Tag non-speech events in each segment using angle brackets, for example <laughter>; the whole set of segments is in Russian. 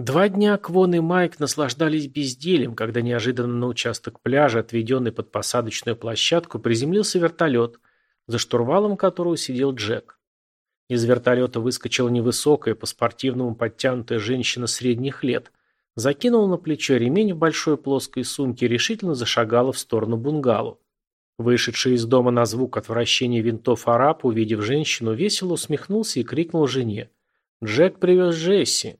Два дня Квон и Майк наслаждались бездельем, когда неожиданно на участок пляжа, отведенный под посадочную площадку, приземлился вертолет, за штурвалом которого сидел Джек. Из вертолета выскочила невысокая, по-спортивному подтянутая женщина средних лет, закинула на плечо ремень в большой плоской сумке и решительно зашагала в сторону бунгало. Вышедший из дома на звук отвращения винтов араб, увидев женщину, весело усмехнулся и крикнул жене. «Джек привез Джесси!»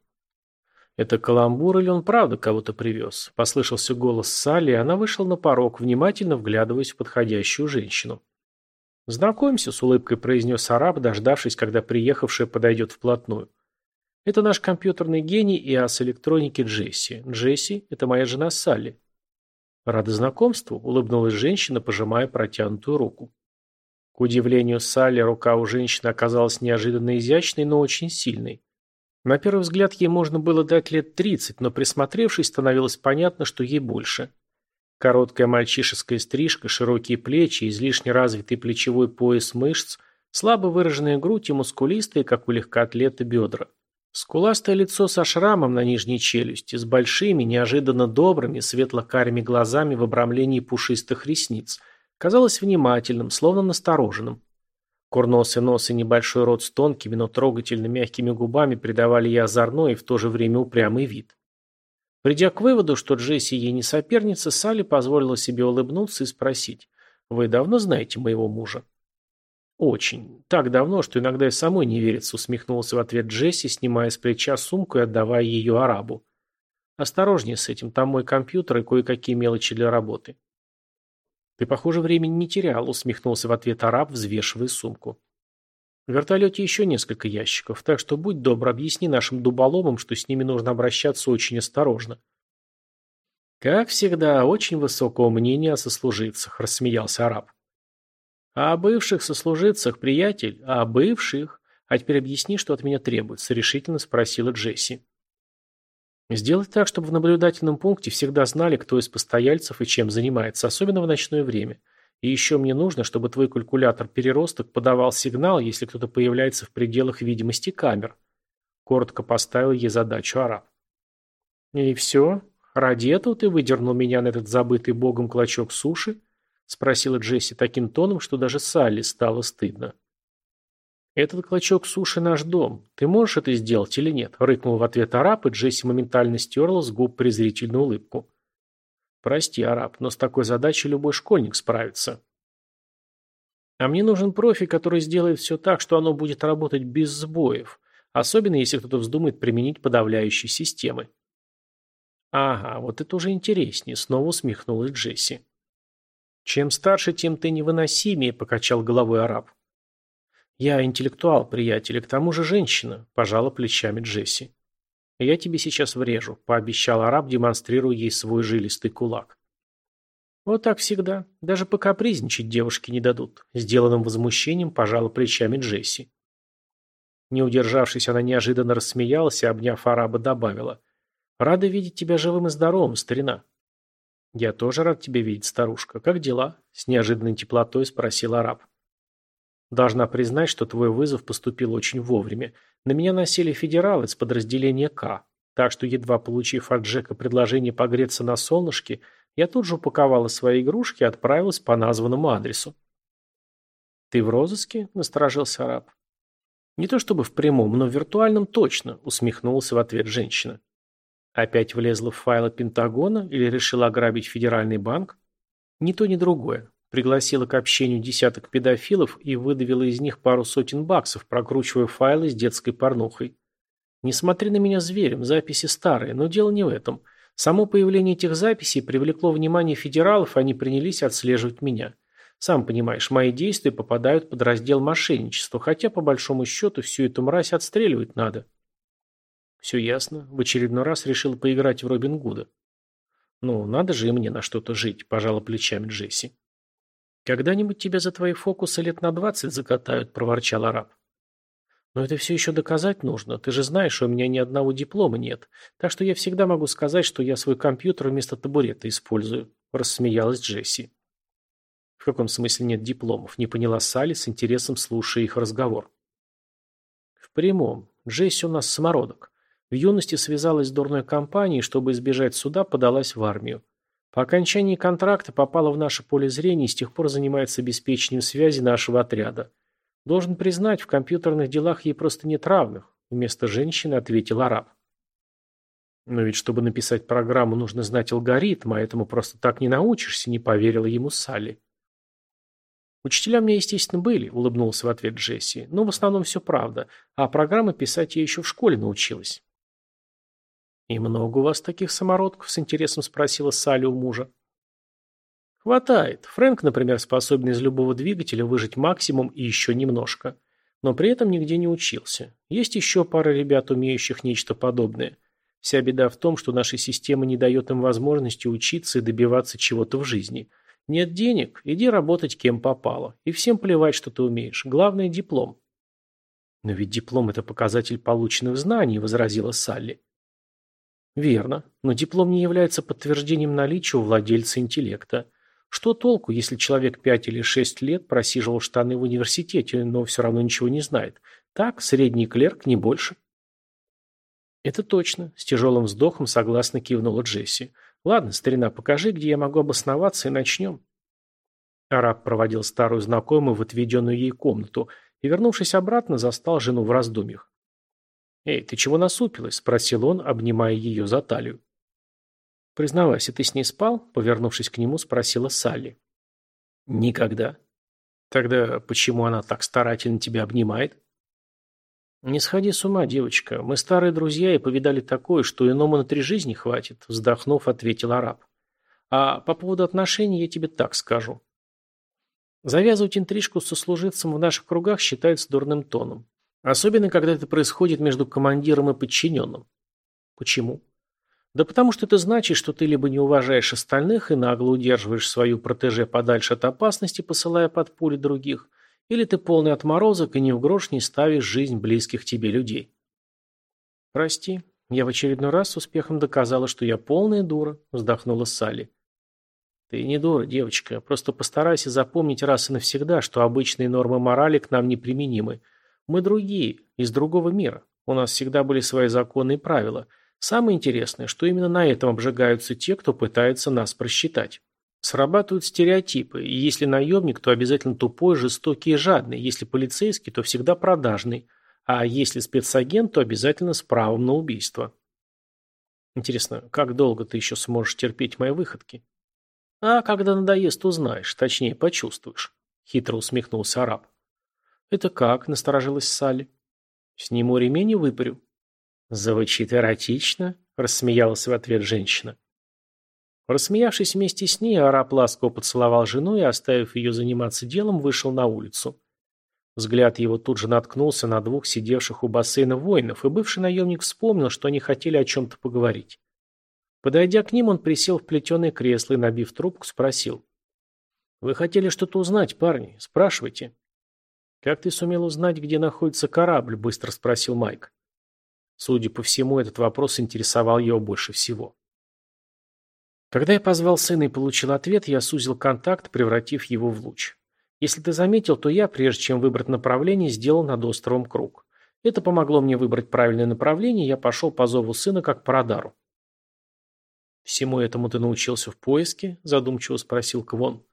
Это каламбур или он правда кого-то привез? Послышался голос Салли, и она вышла на порог, внимательно вглядываясь в подходящую женщину. «Знакомься», — с улыбкой произнес араб, дождавшись, когда приехавшая подойдет вплотную. «Это наш компьютерный гений и ас электроники Джесси. Джесси — это моя жена Салли». «Рада знакомству», — улыбнулась женщина, пожимая протянутую руку. К удивлению Салли, рука у женщины оказалась неожиданно изящной, но очень сильной. На первый взгляд ей можно было дать лет тридцать, но присмотревшись, становилось понятно, что ей больше. Короткая мальчишеская стрижка, широкие плечи, излишне развитый плечевой пояс мышц, слабо выраженная грудь и мускулистые, как у легкоатлета, бедра. Скуластое лицо со шрамом на нижней челюсти, с большими, неожиданно добрыми, светло-карими глазами в обрамлении пушистых ресниц, казалось внимательным, словно настороженным. Курносый нос и небольшой рот с тонкими, но трогательно мягкими губами придавали ей озорной и в то же время упрямый вид. Придя к выводу, что Джесси ей не соперница, Салли позволила себе улыбнуться и спросить, «Вы давно знаете моего мужа?» «Очень. Так давно, что иногда и самой не верится», усмехнулся в ответ Джесси, снимая с плеча сумку и отдавая ее арабу. «Осторожнее с этим, там мой компьютер и кое-какие мелочи для работы». «Ты, похоже, времени не терял», — усмехнулся в ответ араб, взвешивая сумку. «В вертолете еще несколько ящиков, так что будь добр, объясни нашим дуболомам, что с ними нужно обращаться очень осторожно». «Как всегда, очень высокого мнения о сослуживцах», — рассмеялся араб. «А о бывших сослуживцах, приятель, а о бывших? А теперь объясни, что от меня требуется», — решительно спросила Джесси. Сделать так, чтобы в наблюдательном пункте всегда знали, кто из постояльцев и чем занимается, особенно в ночное время. И еще мне нужно, чтобы твой калькулятор переросток подавал сигнал, если кто-то появляется в пределах видимости камер. Коротко поставил ей задачу араб. И все? Ради этого ты выдернул меня на этот забытый богом клочок суши? Спросила Джесси таким тоном, что даже Салли стало стыдно. «Этот клочок суши наш дом. Ты можешь это сделать или нет?» – рыкнул в ответ араб, и Джесси моментально стерла с губ презрительную улыбку. «Прости, араб, но с такой задачей любой школьник справится». «А мне нужен профи, который сделает все так, что оно будет работать без сбоев, особенно если кто-то вздумает применить подавляющие системы». «Ага, вот это уже интереснее», – снова усмехнулась Джесси. «Чем старше, тем ты невыносимее», – покачал головой араб. «Я интеллектуал, приятель, и к тому же женщина», – пожала плечами Джесси. «Я тебе сейчас врежу», – пообещал араб, демонстрируя ей свой жилистый кулак. «Вот так всегда. Даже покапризничать девушки не дадут», – сделанным возмущением пожала плечами Джесси. Не удержавшись, она неожиданно рассмеялась и, обняв араба, добавила. «Рада видеть тебя живым и здоровым, старина». «Я тоже рад тебя видеть, старушка. Как дела?» – с неожиданной теплотой спросил араб. Должна признать, что твой вызов поступил очень вовремя. На меня носили федералы из подразделения К. Так что, едва получив от Джека предложение погреться на солнышке, я тут же упаковала свои игрушки и отправилась по названному адресу. «Ты в розыске?» – насторожился араб. «Не то чтобы в прямом, но в виртуальном точно», – усмехнулся в ответ женщина. «Опять влезла в файлы Пентагона или решила ограбить федеральный банк?» «Ни то, ни другое. Пригласила к общению десяток педофилов и выдавила из них пару сотен баксов, прокручивая файлы с детской порнухой. Не смотри на меня зверем, записи старые, но дело не в этом. Само появление этих записей привлекло внимание федералов, и они принялись отслеживать меня. Сам понимаешь, мои действия попадают под раздел мошенничества, хотя по большому счету всю эту мразь отстреливать надо. Все ясно. В очередной раз решил поиграть в Робин Гуда. Ну, надо же и мне на что-то жить, пожала плечами Джесси. «Когда-нибудь тебя за твои фокусы лет на двадцать закатают», – проворчал араб. «Но это все еще доказать нужно. Ты же знаешь, у меня ни одного диплома нет. Так что я всегда могу сказать, что я свой компьютер вместо табурета использую», – рассмеялась Джесси. «В каком смысле нет дипломов?» – не поняла Салли с интересом, слушая их разговор. «В прямом. Джесси у нас самородок. В юности связалась с дурной компанией, чтобы избежать суда, подалась в армию. По окончании контракта попала в наше поле зрения и с тех пор занимается обеспечением связи нашего отряда. Должен признать, в компьютерных делах ей просто нет равных, вместо женщины ответил араб. Но ведь чтобы написать программу, нужно знать алгоритм, а этому просто так не научишься, не поверила ему Салли. Учителя у меня, естественно, были, улыбнулся в ответ Джесси. Но в основном все правда. А программы писать я еще в школе научилась. «И много у вас таких самородков?» – с интересом спросила Салли у мужа. «Хватает. Фрэнк, например, способен из любого двигателя выжить максимум и еще немножко. Но при этом нигде не учился. Есть еще пара ребят, умеющих нечто подобное. Вся беда в том, что наша система не дает им возможности учиться и добиваться чего-то в жизни. Нет денег, иди работать кем попало. И всем плевать, что ты умеешь. Главное – диплом». «Но ведь диплом – это показатель полученных знаний», – возразила Салли. Верно, но диплом не является подтверждением наличия у владельца интеллекта. Что толку, если человек пять или шесть лет просиживал штаны в университете, но все равно ничего не знает? Так, средний клерк, не больше. Это точно, с тяжелым вздохом согласно кивнула Джесси. Ладно, старина, покажи, где я могу обосноваться, и начнем. Араб проводил старую знакомую в отведенную ей комнату и, вернувшись обратно, застал жену в раздумьях. «Эй, ты чего насупилась?» – спросил он, обнимая ее за талию. «Признавайся, ты с ней спал?» – повернувшись к нему, спросила Салли. «Никогда». «Тогда почему она так старательно тебя обнимает?» «Не сходи с ума, девочка. Мы старые друзья и повидали такое, что иному на три жизни хватит», – вздохнув, ответил араб. «А по поводу отношений я тебе так скажу. Завязывать интрижку со служивцем в наших кругах считается дурным тоном. Особенно, когда это происходит между командиром и подчиненным. Почему? Да потому что это значит, что ты либо не уважаешь остальных и нагло удерживаешь свою протеже подальше от опасности, посылая под пули других, или ты полный отморозок и ни в грош не ставишь жизнь близких тебе людей. Прости, я в очередной раз с успехом доказала, что я полная дура, вздохнула Салли. Ты не дура, девочка, просто постарайся запомнить раз и навсегда, что обычные нормы морали к нам неприменимы, мы другие, из другого мира. У нас всегда были свои законы и правила. Самое интересное, что именно на этом обжигаются те, кто пытается нас просчитать. Срабатывают стереотипы, и если наемник, то обязательно тупой, жестокий и жадный, если полицейский, то всегда продажный, а если спецагент, то обязательно с правом на убийство. Интересно, как долго ты еще сможешь терпеть мои выходки? А когда надоест, узнаешь, точнее, почувствуешь. Хитро усмехнулся араб. «Это как?» – насторожилась Салли. «Сниму ремень и выпарю». «Звучит эротично», – рассмеялась в ответ женщина. Рассмеявшись вместе с ней, араб ласково поцеловал жену и, оставив ее заниматься делом, вышел на улицу. Взгляд его тут же наткнулся на двух сидевших у бассейна воинов, и бывший наемник вспомнил, что они хотели о чем-то поговорить. Подойдя к ним, он присел в плетеное кресло и, набив трубку, спросил. «Вы хотели что-то узнать, парни? Спрашивайте». «Как ты сумел узнать, где находится корабль?» – быстро спросил Майк. Судя по всему, этот вопрос интересовал его больше всего. Когда я позвал сына и получил ответ, я сузил контакт, превратив его в луч. Если ты заметил, то я, прежде чем выбрать направление, сделал над островом круг. Это помогло мне выбрать правильное направление, я пошел по зову сына как по радару. «Всему этому ты научился в поиске?» – задумчиво спросил Квон.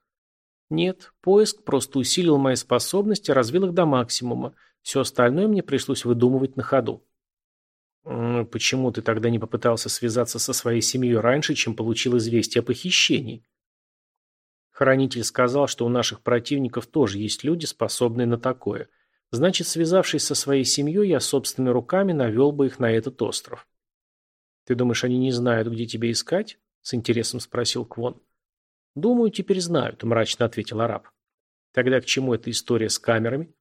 Нет, поиск просто усилил мои способности, развил их до максимума. Все остальное мне пришлось выдумывать на ходу. Почему ты тогда не попытался связаться со своей семьей раньше, чем получил известие о похищении? Хранитель сказал, что у наших противников тоже есть люди, способные на такое. Значит, связавшись со своей семьей, я собственными руками навел бы их на этот остров. Ты думаешь, они не знают, где тебя искать? С интересом спросил Квон. «Думаю, теперь знают», – мрачно ответил араб. «Тогда к чему эта история с камерами?»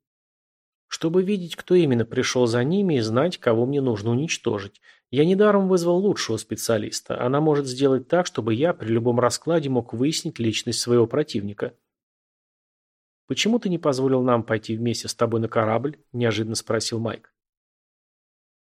«Чтобы видеть, кто именно пришел за ними и знать, кого мне нужно уничтожить. Я недаром вызвал лучшего специалиста. Она может сделать так, чтобы я при любом раскладе мог выяснить личность своего противника». «Почему ты не позволил нам пойти вместе с тобой на корабль?» – неожиданно спросил Майк.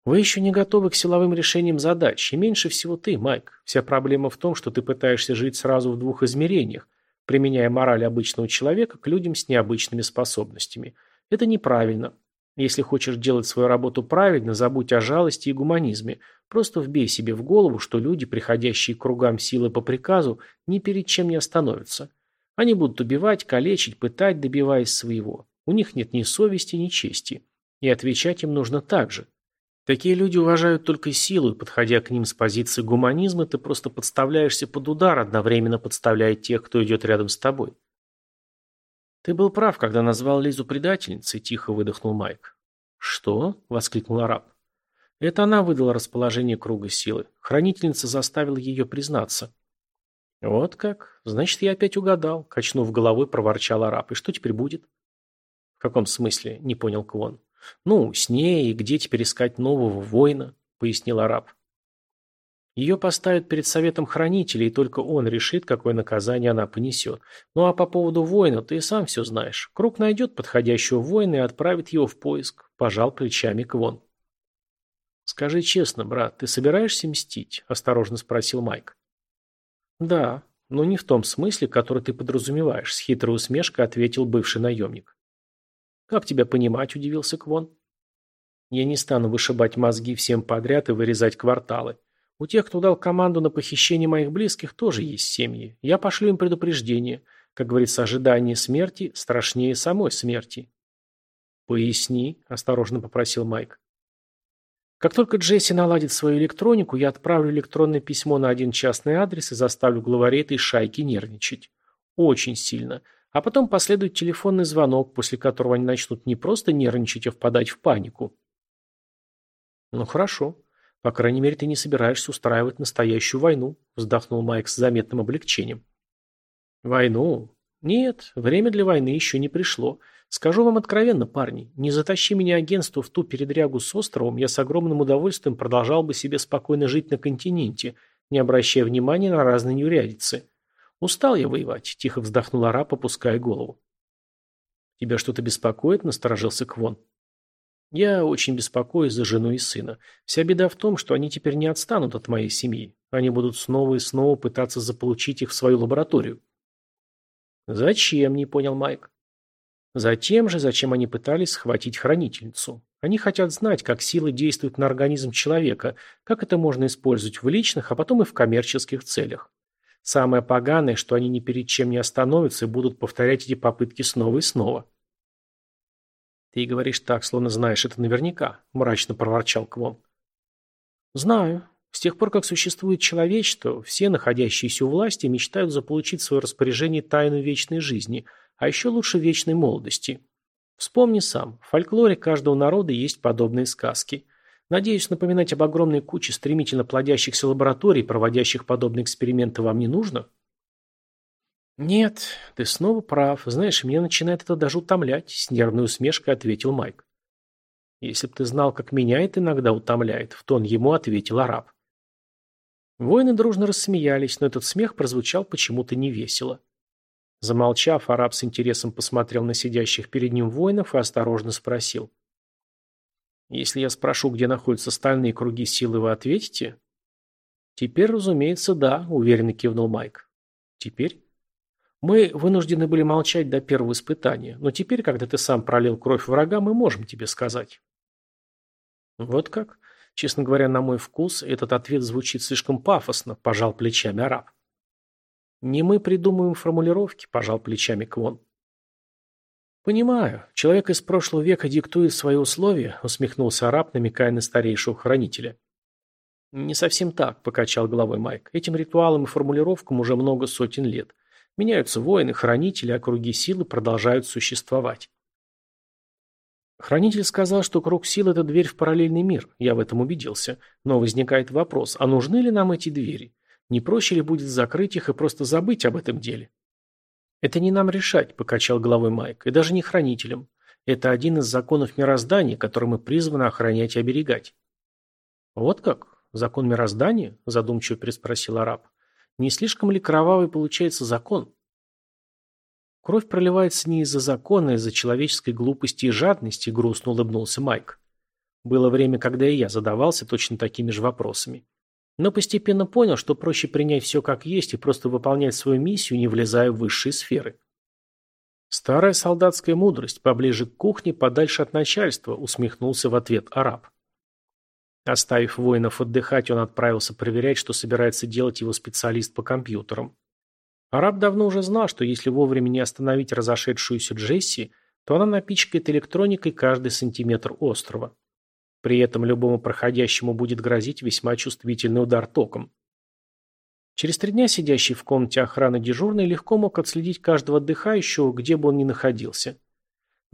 Вы еще не готовы к силовым решениям задач, и меньше всего ты, Майк. Вся проблема в том, что ты пытаешься жить сразу в двух измерениях, применяя мораль обычного человека к людям с необычными способностями. Это неправильно. Если хочешь делать свою работу правильно, забудь о жалости и гуманизме. Просто вбей себе в голову, что люди, приходящие к кругам силы по приказу, ни перед чем не остановятся. Они будут убивать, калечить, пытать, добиваясь своего. У них нет ни совести, ни чести. И отвечать им нужно так же. Такие люди уважают только силу, и, подходя к ним с позиции гуманизма, ты просто подставляешься под удар, одновременно подставляя тех, кто идет рядом с тобой. «Ты был прав, когда назвал Лизу предательницей», – тихо выдохнул Майк. «Что?» – воскликнул араб. «Это она выдала расположение круга силы. Хранительница заставила ее признаться». «Вот как? Значит, я опять угадал», – качнув головой, проворчал араб. «И что теперь будет?» «В каком смысле?» – не понял Квон. «Ну, с ней и где теперь искать нового воина?» – пояснил араб. Ее поставят перед советом хранителей, и только он решит, какое наказание она понесет. Ну а по поводу воина ты и сам все знаешь. Круг найдет подходящего воина и отправит его в поиск. Пожал плечами Квон. «Скажи честно, брат, ты собираешься мстить?» – осторожно спросил Майк. «Да, но не в том смысле, который ты подразумеваешь», – с хитрой усмешкой ответил бывший наемник. «Как тебя понимать?» – удивился Квон. «Я не стану вышибать мозги всем подряд и вырезать кварталы. У тех, кто дал команду на похищение моих близких, тоже есть семьи. Я пошлю им предупреждение. Как говорится, ожидание смерти страшнее самой смерти». «Поясни», – осторожно попросил Майк. Как только Джесси наладит свою электронику, я отправлю электронное письмо на один частный адрес и заставлю главарей этой шайки нервничать. Очень сильно. А потом последует телефонный звонок, после которого они начнут не просто нервничать, а впадать в панику. Ну хорошо. По крайней мере, ты не собираешься устраивать настоящую войну, вздохнул Майк с заметным облегчением. Войну? Нет, время для войны еще не пришло. Скажу вам откровенно, парни, не затащи меня агентство в ту передрягу с островом, я с огромным удовольствием продолжал бы себе спокойно жить на континенте, не обращая внимания на разные неурядицы. «Устал я воевать», – тихо вздохнул араб, опуская голову. «Тебя что-то беспокоит?» – насторожился Квон. «Я очень беспокоюсь за жену и сына. Вся беда в том, что они теперь не отстанут от моей семьи. Они будут снова и снова пытаться заполучить их в свою лабораторию». «Зачем?» – не понял Майк. Затем же, зачем они пытались схватить хранительницу. Они хотят знать, как силы действуют на организм человека, как это можно использовать в личных, а потом и в коммерческих целях. Самое поганое, что они ни перед чем не остановятся и будут повторять эти попытки снова и снова. «Ты говоришь так, словно знаешь это наверняка», – мрачно проворчал Квон. «Знаю. С тех пор, как существует человечество, все, находящиеся у власти, мечтают заполучить в свое распоряжение тайну вечной жизни, а еще лучше вечной молодости. Вспомни сам, в фольклоре каждого народа есть подобные сказки – Надеюсь, напоминать об огромной куче стремительно плодящихся лабораторий, проводящих подобные эксперименты, вам не нужно? Нет, ты снова прав. Знаешь, меня начинает это даже утомлять, с нервной усмешкой ответил Майк. Если б ты знал, как меня это иногда утомляет, в тон ему ответил араб. Воины дружно рассмеялись, но этот смех прозвучал почему-то невесело. Замолчав, араб с интересом посмотрел на сидящих перед ним воинов и осторожно спросил. — если я спрошу, где находятся стальные круги силы, вы ответите? Теперь, разумеется, да, уверенно кивнул Майк. Теперь? Мы вынуждены были молчать до первого испытания, но теперь, когда ты сам пролил кровь врага, мы можем тебе сказать. Вот как? Честно говоря, на мой вкус, этот ответ звучит слишком пафосно, пожал плечами араб. Не мы придумываем формулировки, пожал плечами Квон. «Понимаю. Человек из прошлого века диктует свои условия», — усмехнулся араб, намекая на старейшего хранителя. «Не совсем так», — покачал головой Майк. «Этим ритуалам и формулировкам уже много сотен лет. Меняются воины, хранители, а круги силы продолжают существовать». Хранитель сказал, что круг сил – это дверь в параллельный мир. Я в этом убедился. Но возникает вопрос, а нужны ли нам эти двери? Не проще ли будет закрыть их и просто забыть об этом деле? «Это не нам решать», – покачал головой Майк, – «и даже не хранителям. Это один из законов мироздания, который мы призваны охранять и оберегать». «Вот как? Закон мироздания?» – задумчиво переспросил араб. «Не слишком ли кровавый получается закон?» «Кровь проливается не из-за закона, а из-за человеческой глупости и жадности», – грустно улыбнулся Майк. «Было время, когда и я задавался точно такими же вопросами. Но постепенно понял, что проще принять все как есть и просто выполнять свою миссию, не влезая в высшие сферы. Старая солдатская мудрость, поближе к кухне, подальше от начальства, усмехнулся в ответ араб. Оставив воинов отдыхать, он отправился проверять, что собирается делать его специалист по компьютерам. Араб давно уже знал, что если вовремя не остановить разошедшуюся Джесси, то она напичкает электроникой каждый сантиметр острова. При этом любому проходящему будет грозить весьма чувствительный удар током. Через три дня сидящий в комнате охраны дежурный легко мог отследить каждого отдыхающего, где бы он ни находился.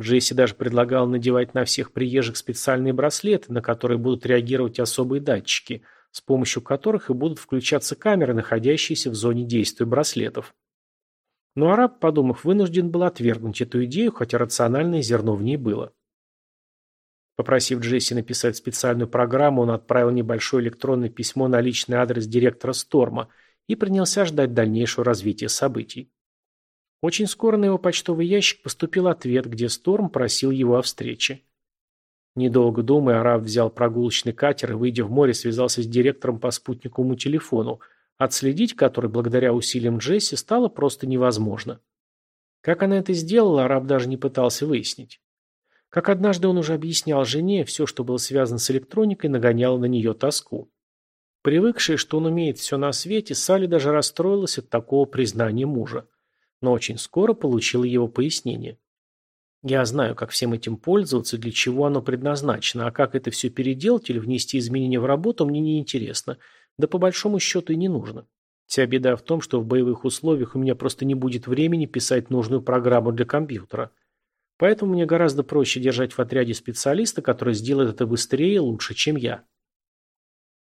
Джесси даже предлагал надевать на всех приезжих специальные браслеты, на которые будут реагировать особые датчики, с помощью которых и будут включаться камеры, находящиеся в зоне действия браслетов. Но араб, подумав, вынужден был отвергнуть эту идею, хотя рациональное зерно в ней было. Попросив Джесси написать специальную программу, он отправил небольшое электронное письмо на личный адрес директора Сторма и принялся ждать дальнейшего развития событий. Очень скоро на его почтовый ящик поступил ответ, где Сторм просил его о встрече. Недолго думая, Араб взял прогулочный катер и, выйдя в море, связался с директором по спутниковому телефону, отследить который, благодаря усилиям Джесси, стало просто невозможно. Как она это сделала, Араб даже не пытался выяснить. Как однажды он уже объяснял жене, все, что было связано с электроникой, нагоняло на нее тоску. Привыкшая, что он умеет все на свете, Салли даже расстроилась от такого признания мужа но очень скоро получила его пояснение. Я знаю, как всем этим пользоваться, для чего оно предназначено, а как это все переделать или внести изменения в работу, мне не интересно. Да по большому счету и не нужно. Вся беда в том, что в боевых условиях у меня просто не будет времени писать нужную программу для компьютера. Поэтому мне гораздо проще держать в отряде специалиста, который сделает это быстрее и лучше, чем я.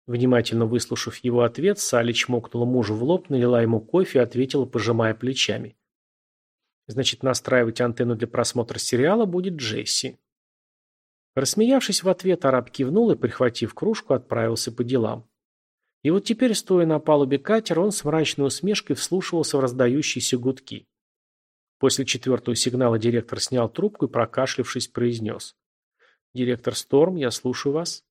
Внимательно выслушав его ответ, Салли чмокнула мужу в лоб, налила ему кофе и ответила, пожимая плечами. Значит, настраивать антенну для просмотра сериала будет Джесси. Рассмеявшись в ответ, араб кивнул и, прихватив кружку, отправился по делам. И вот теперь, стоя на палубе катера, он с мрачной усмешкой вслушивался в раздающиеся гудки. После четвертого сигнала директор снял трубку и, прокашлявшись, произнес. «Директор Сторм, я слушаю вас».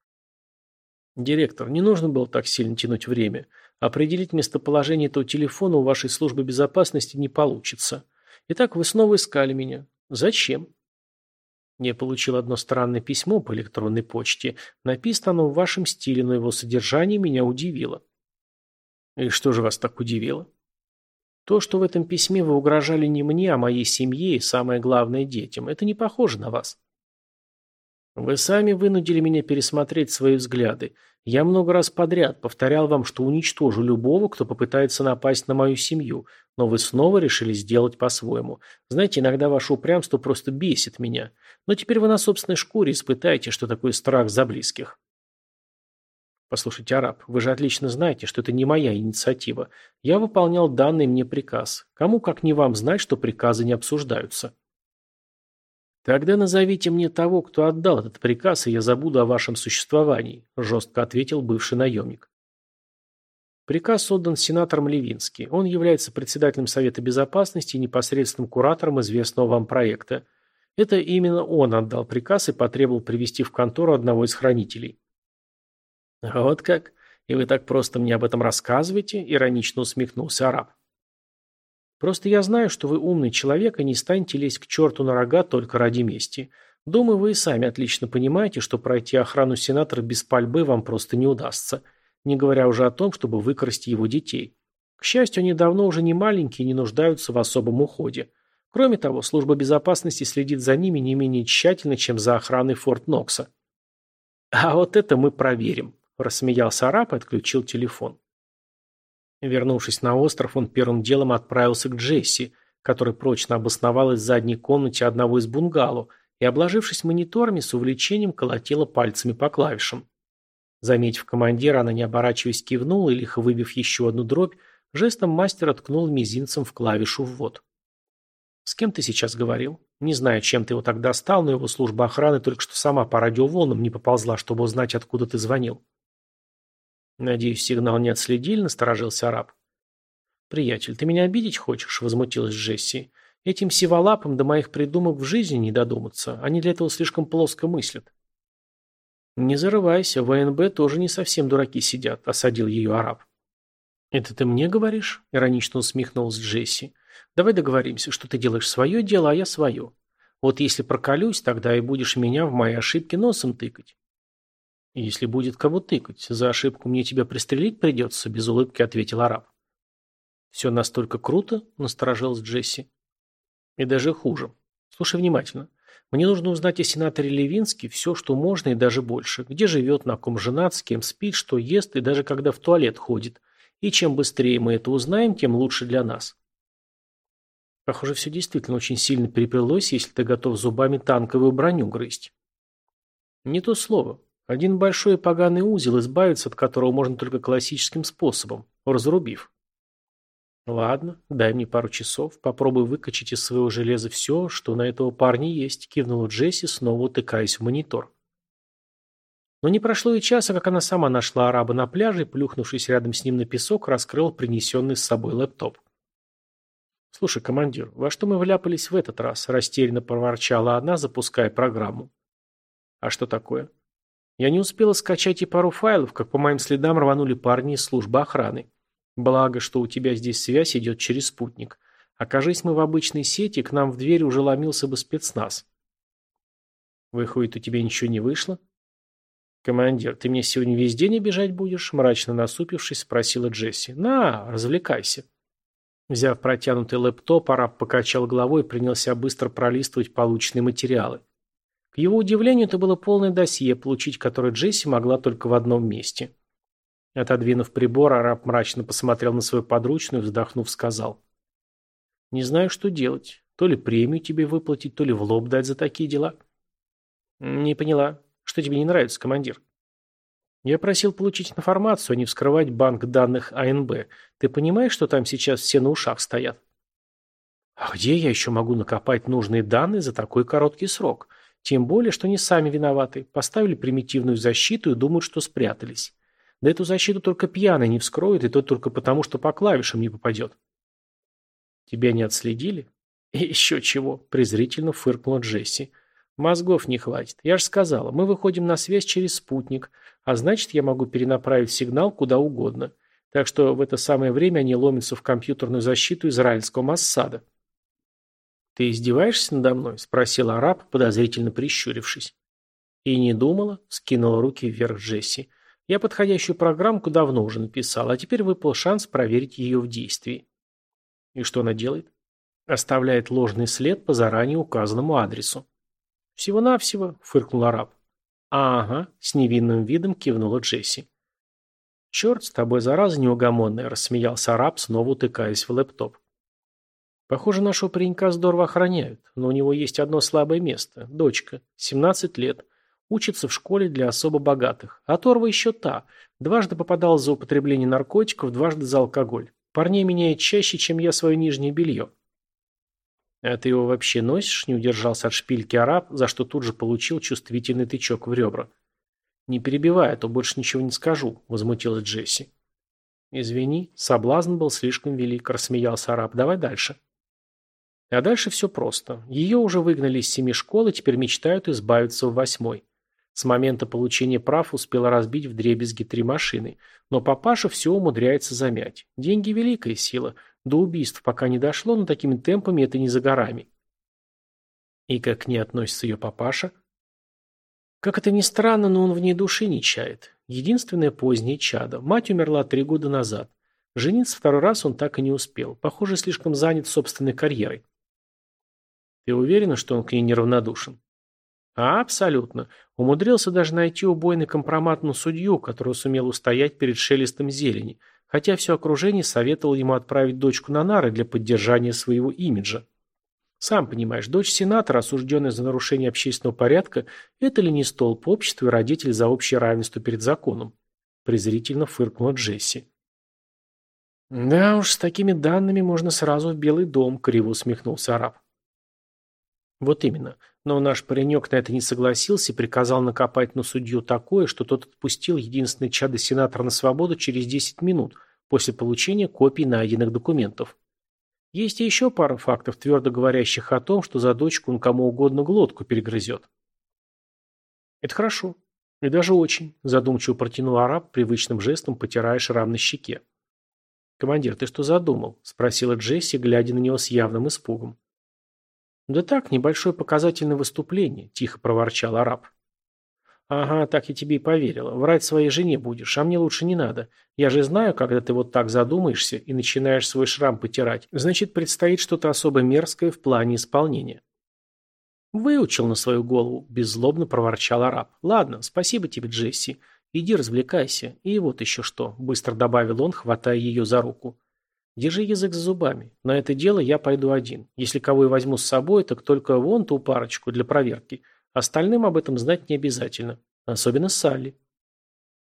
«Директор, не нужно было так сильно тянуть время. Определить местоположение этого телефона у вашей службы безопасности не получится. Итак, вы снова искали меня. Зачем?» Я получил одно странное письмо по электронной почте. Написано оно в вашем стиле, но его содержание меня удивило. И что же вас так удивило? То, что в этом письме вы угрожали не мне, а моей семье и, самое главное, детям. Это не похоже на вас. Вы сами вынудили меня пересмотреть свои взгляды. Я много раз подряд повторял вам, что уничтожу любого, кто попытается напасть на мою семью, но вы снова решили сделать по-своему. Знаете, иногда ваше упрямство просто бесит меня. Но теперь вы на собственной шкуре испытаете, что такое страх за близких. Послушайте, араб, вы же отлично знаете, что это не моя инициатива. Я выполнял данный мне приказ. Кому, как не вам, знать, что приказы не обсуждаются? «Тогда назовите мне того, кто отдал этот приказ, и я забуду о вашем существовании», – жестко ответил бывший наемник. Приказ отдан сенатором Левински. Он является председателем Совета Безопасности и непосредственным куратором известного вам проекта. Это именно он отдал приказ и потребовал привести в контору одного из хранителей. «Вот как? И вы так просто мне об этом рассказываете?» – иронично усмехнулся араб. Просто я знаю, что вы умный человек и не станете лезть к черту на рога только ради мести. Думаю, вы и сами отлично понимаете, что пройти охрану сенатора без пальбы вам просто не удастся, не говоря уже о том, чтобы выкрасть его детей. К счастью, они давно уже не маленькие и не нуждаются в особом уходе. Кроме того, служба безопасности следит за ними не менее тщательно, чем за охраной Форт Нокса. «А вот это мы проверим», – рассмеялся араб и отключил телефон. Вернувшись на остров, он первым делом отправился к Джесси, который прочно обосновалась в задней комнате одного из бунгало и, обложившись мониторами, с увлечением колотила пальцами по клавишам. Заметив командира, она, не оборачиваясь, кивнула и, лихо выбив еще одну дробь, жестом мастера ткнул мизинцем в клавишу «ввод». «С кем ты сейчас говорил? Не знаю, чем ты его так достал, но его служба охраны только что сама по радиоволнам не поползла, чтобы узнать, откуда ты звонил». «Надеюсь, сигнал не отследили?» – насторожился араб. «Приятель, ты меня обидеть хочешь?» – возмутилась Джесси. «Этим сиволапам до моих придумок в жизни не додуматься. Они для этого слишком плоско мыслят». «Не зарывайся, в ВНБ тоже не совсем дураки сидят», – осадил ее араб. «Это ты мне говоришь?» – иронично усмехнулась Джесси. «Давай договоримся, что ты делаешь свое дело, а я свое. Вот если проколюсь, тогда и будешь меня в мои ошибки носом тыкать. «Если будет кого тыкать, за ошибку мне тебя пристрелить придется», — без улыбки ответил араб. «Все настолько круто?» — насторожилась Джесси. «И даже хуже. Слушай внимательно. Мне нужно узнать о сенаторе Левинске все, что можно и даже больше. Где живет, на ком женат, с кем спит, что ест и даже когда в туалет ходит. И чем быстрее мы это узнаем, тем лучше для нас». Похоже, все действительно очень сильно переплелось, если ты готов зубами танковую броню грызть. Не то слово. Один большой поганый узел, избавиться от которого можно только классическим способом, разрубив. Ладно, дай мне пару часов, попробуй выкачать из своего железа все, что на этого парня есть, кивнула Джесси, снова утыкаясь в монитор. Но не прошло и часа, как она сама нашла араба на пляже и, плюхнувшись рядом с ним на песок, раскрыл принесенный с собой лэптоп. «Слушай, командир, во что мы вляпались в этот раз?» – растерянно проворчала она, запуская программу. «А что такое?» Я не успела скачать и пару файлов, как по моим следам рванули парни из службы охраны. Благо, что у тебя здесь связь идет через спутник. Окажись мы в обычной сети, к нам в дверь уже ломился бы спецназ. Выходит, у тебя ничего не вышло? Командир, ты мне сегодня весь день обижать будешь? Мрачно насупившись, спросила Джесси. На, развлекайся. Взяв протянутый лэптоп, араб покачал головой и принялся быстро пролистывать полученные материалы. К его удивлению, это было полное досье, получить которое Джесси могла только в одном месте. Отодвинув прибор, араб мрачно посмотрел на свою подручную, вздохнув, сказал. «Не знаю, что делать. То ли премию тебе выплатить, то ли в лоб дать за такие дела». «Не поняла. Что тебе не нравится, командир?» «Я просил получить информацию, а не вскрывать банк данных АНБ. Ты понимаешь, что там сейчас все на ушах стоят?» «А где я еще могу накопать нужные данные за такой короткий срок?» Тем более, что они сами виноваты. Поставили примитивную защиту и думают, что спрятались. Да эту защиту только пьяный не вскроет, и то только потому, что по клавишам не попадет. Тебя не отследили? <laughs> Еще чего, презрительно фыркнула Джесси. Мозгов не хватит. Я же сказала, мы выходим на связь через спутник, а значит, я могу перенаправить сигнал куда угодно. Так что в это самое время они ломятся в компьютерную защиту израильского Массада. «Ты издеваешься надо мной?» – спросил араб, подозрительно прищурившись. «И не думала?» – скинула руки вверх Джесси. «Я подходящую программку давно уже написал, а теперь выпал шанс проверить ее в действии». «И что она делает?» «Оставляет ложный след по заранее указанному адресу». «Всего-навсего», – фыркнул араб. «Ага», – с невинным видом кивнула Джесси. «Черт с тобой, зараза неугомонная», – рассмеялся араб, снова утыкаясь в лэптоп. Похоже, нашего паренька здорово охраняют, но у него есть одно слабое место. Дочка, 17 лет, учится в школе для особо богатых. А Торва еще та. Дважды попадал за употребление наркотиков, дважды за алкоголь. Парней меняет чаще, чем я свое нижнее белье. «А ты его вообще носишь?» – не удержался от шпильки араб, за что тут же получил чувствительный тычок в ребра. «Не перебивай, а то больше ничего не скажу», – возмутилась Джесси. «Извини, соблазн был слишком велик», – рассмеялся араб. «Давай дальше». А дальше все просто. Ее уже выгнали из семи школ и теперь мечтают избавиться в восьмой. С момента получения прав успела разбить в дребезги три машины. Но папаша все умудряется замять. Деньги – великая сила. До убийств пока не дошло, но такими темпами это не за горами. И как к ней относится ее папаша? Как это ни странно, но он в ней души не чает. Единственное позднее чадо. Мать умерла три года назад. Жениться второй раз он так и не успел. Похоже, слишком занят собственной карьерой. Ты уверена, что он к ней неравнодушен? А, абсолютно. Умудрился даже найти убойный компромат на судью, который сумел устоять перед шелестом зелени, хотя все окружение советовало ему отправить дочку на нары для поддержания своего имиджа. Сам понимаешь, дочь сенатора, осужденная за нарушение общественного порядка, это ли не столб общества и родитель за общее равенство перед законом? Презрительно фыркнула Джесси. «Да уж, с такими данными можно сразу в Белый дом», — криво усмехнулся араб. Вот именно. Но наш паренек на это не согласился и приказал накопать на судью такое, что тот отпустил единственный чадо сенатора на свободу через 10 минут после получения копий найденных документов. Есть и еще пара фактов, твердо говорящих о том, что за дочку он кому угодно глотку перегрызет. Это хорошо. И даже очень, задумчиво протянул араб, привычным жестом потирая шрам на щеке. «Командир, ты что задумал?» – спросила Джесси, глядя на него с явным испугом. «Да так, небольшое показательное выступление», – тихо проворчал араб. Ага, так я тебе и поверила. Врать своей жене будешь, а мне лучше не надо. Я же знаю, когда ты вот так задумаешься и начинаешь свой шрам потирать, значит, предстоит что-то особо мерзкое в плане исполнения. Выучил на свою голову, беззлобно проворчал араб. Ладно, спасибо тебе, Джесси. Иди развлекайся. И вот еще что, быстро добавил он, хватая ее за руку. Держи язык за зубами. На это дело я пойду один. Если кого и возьму с собой, так только вон ту парочку для проверки – Остальным об этом знать не обязательно. Особенно Салли.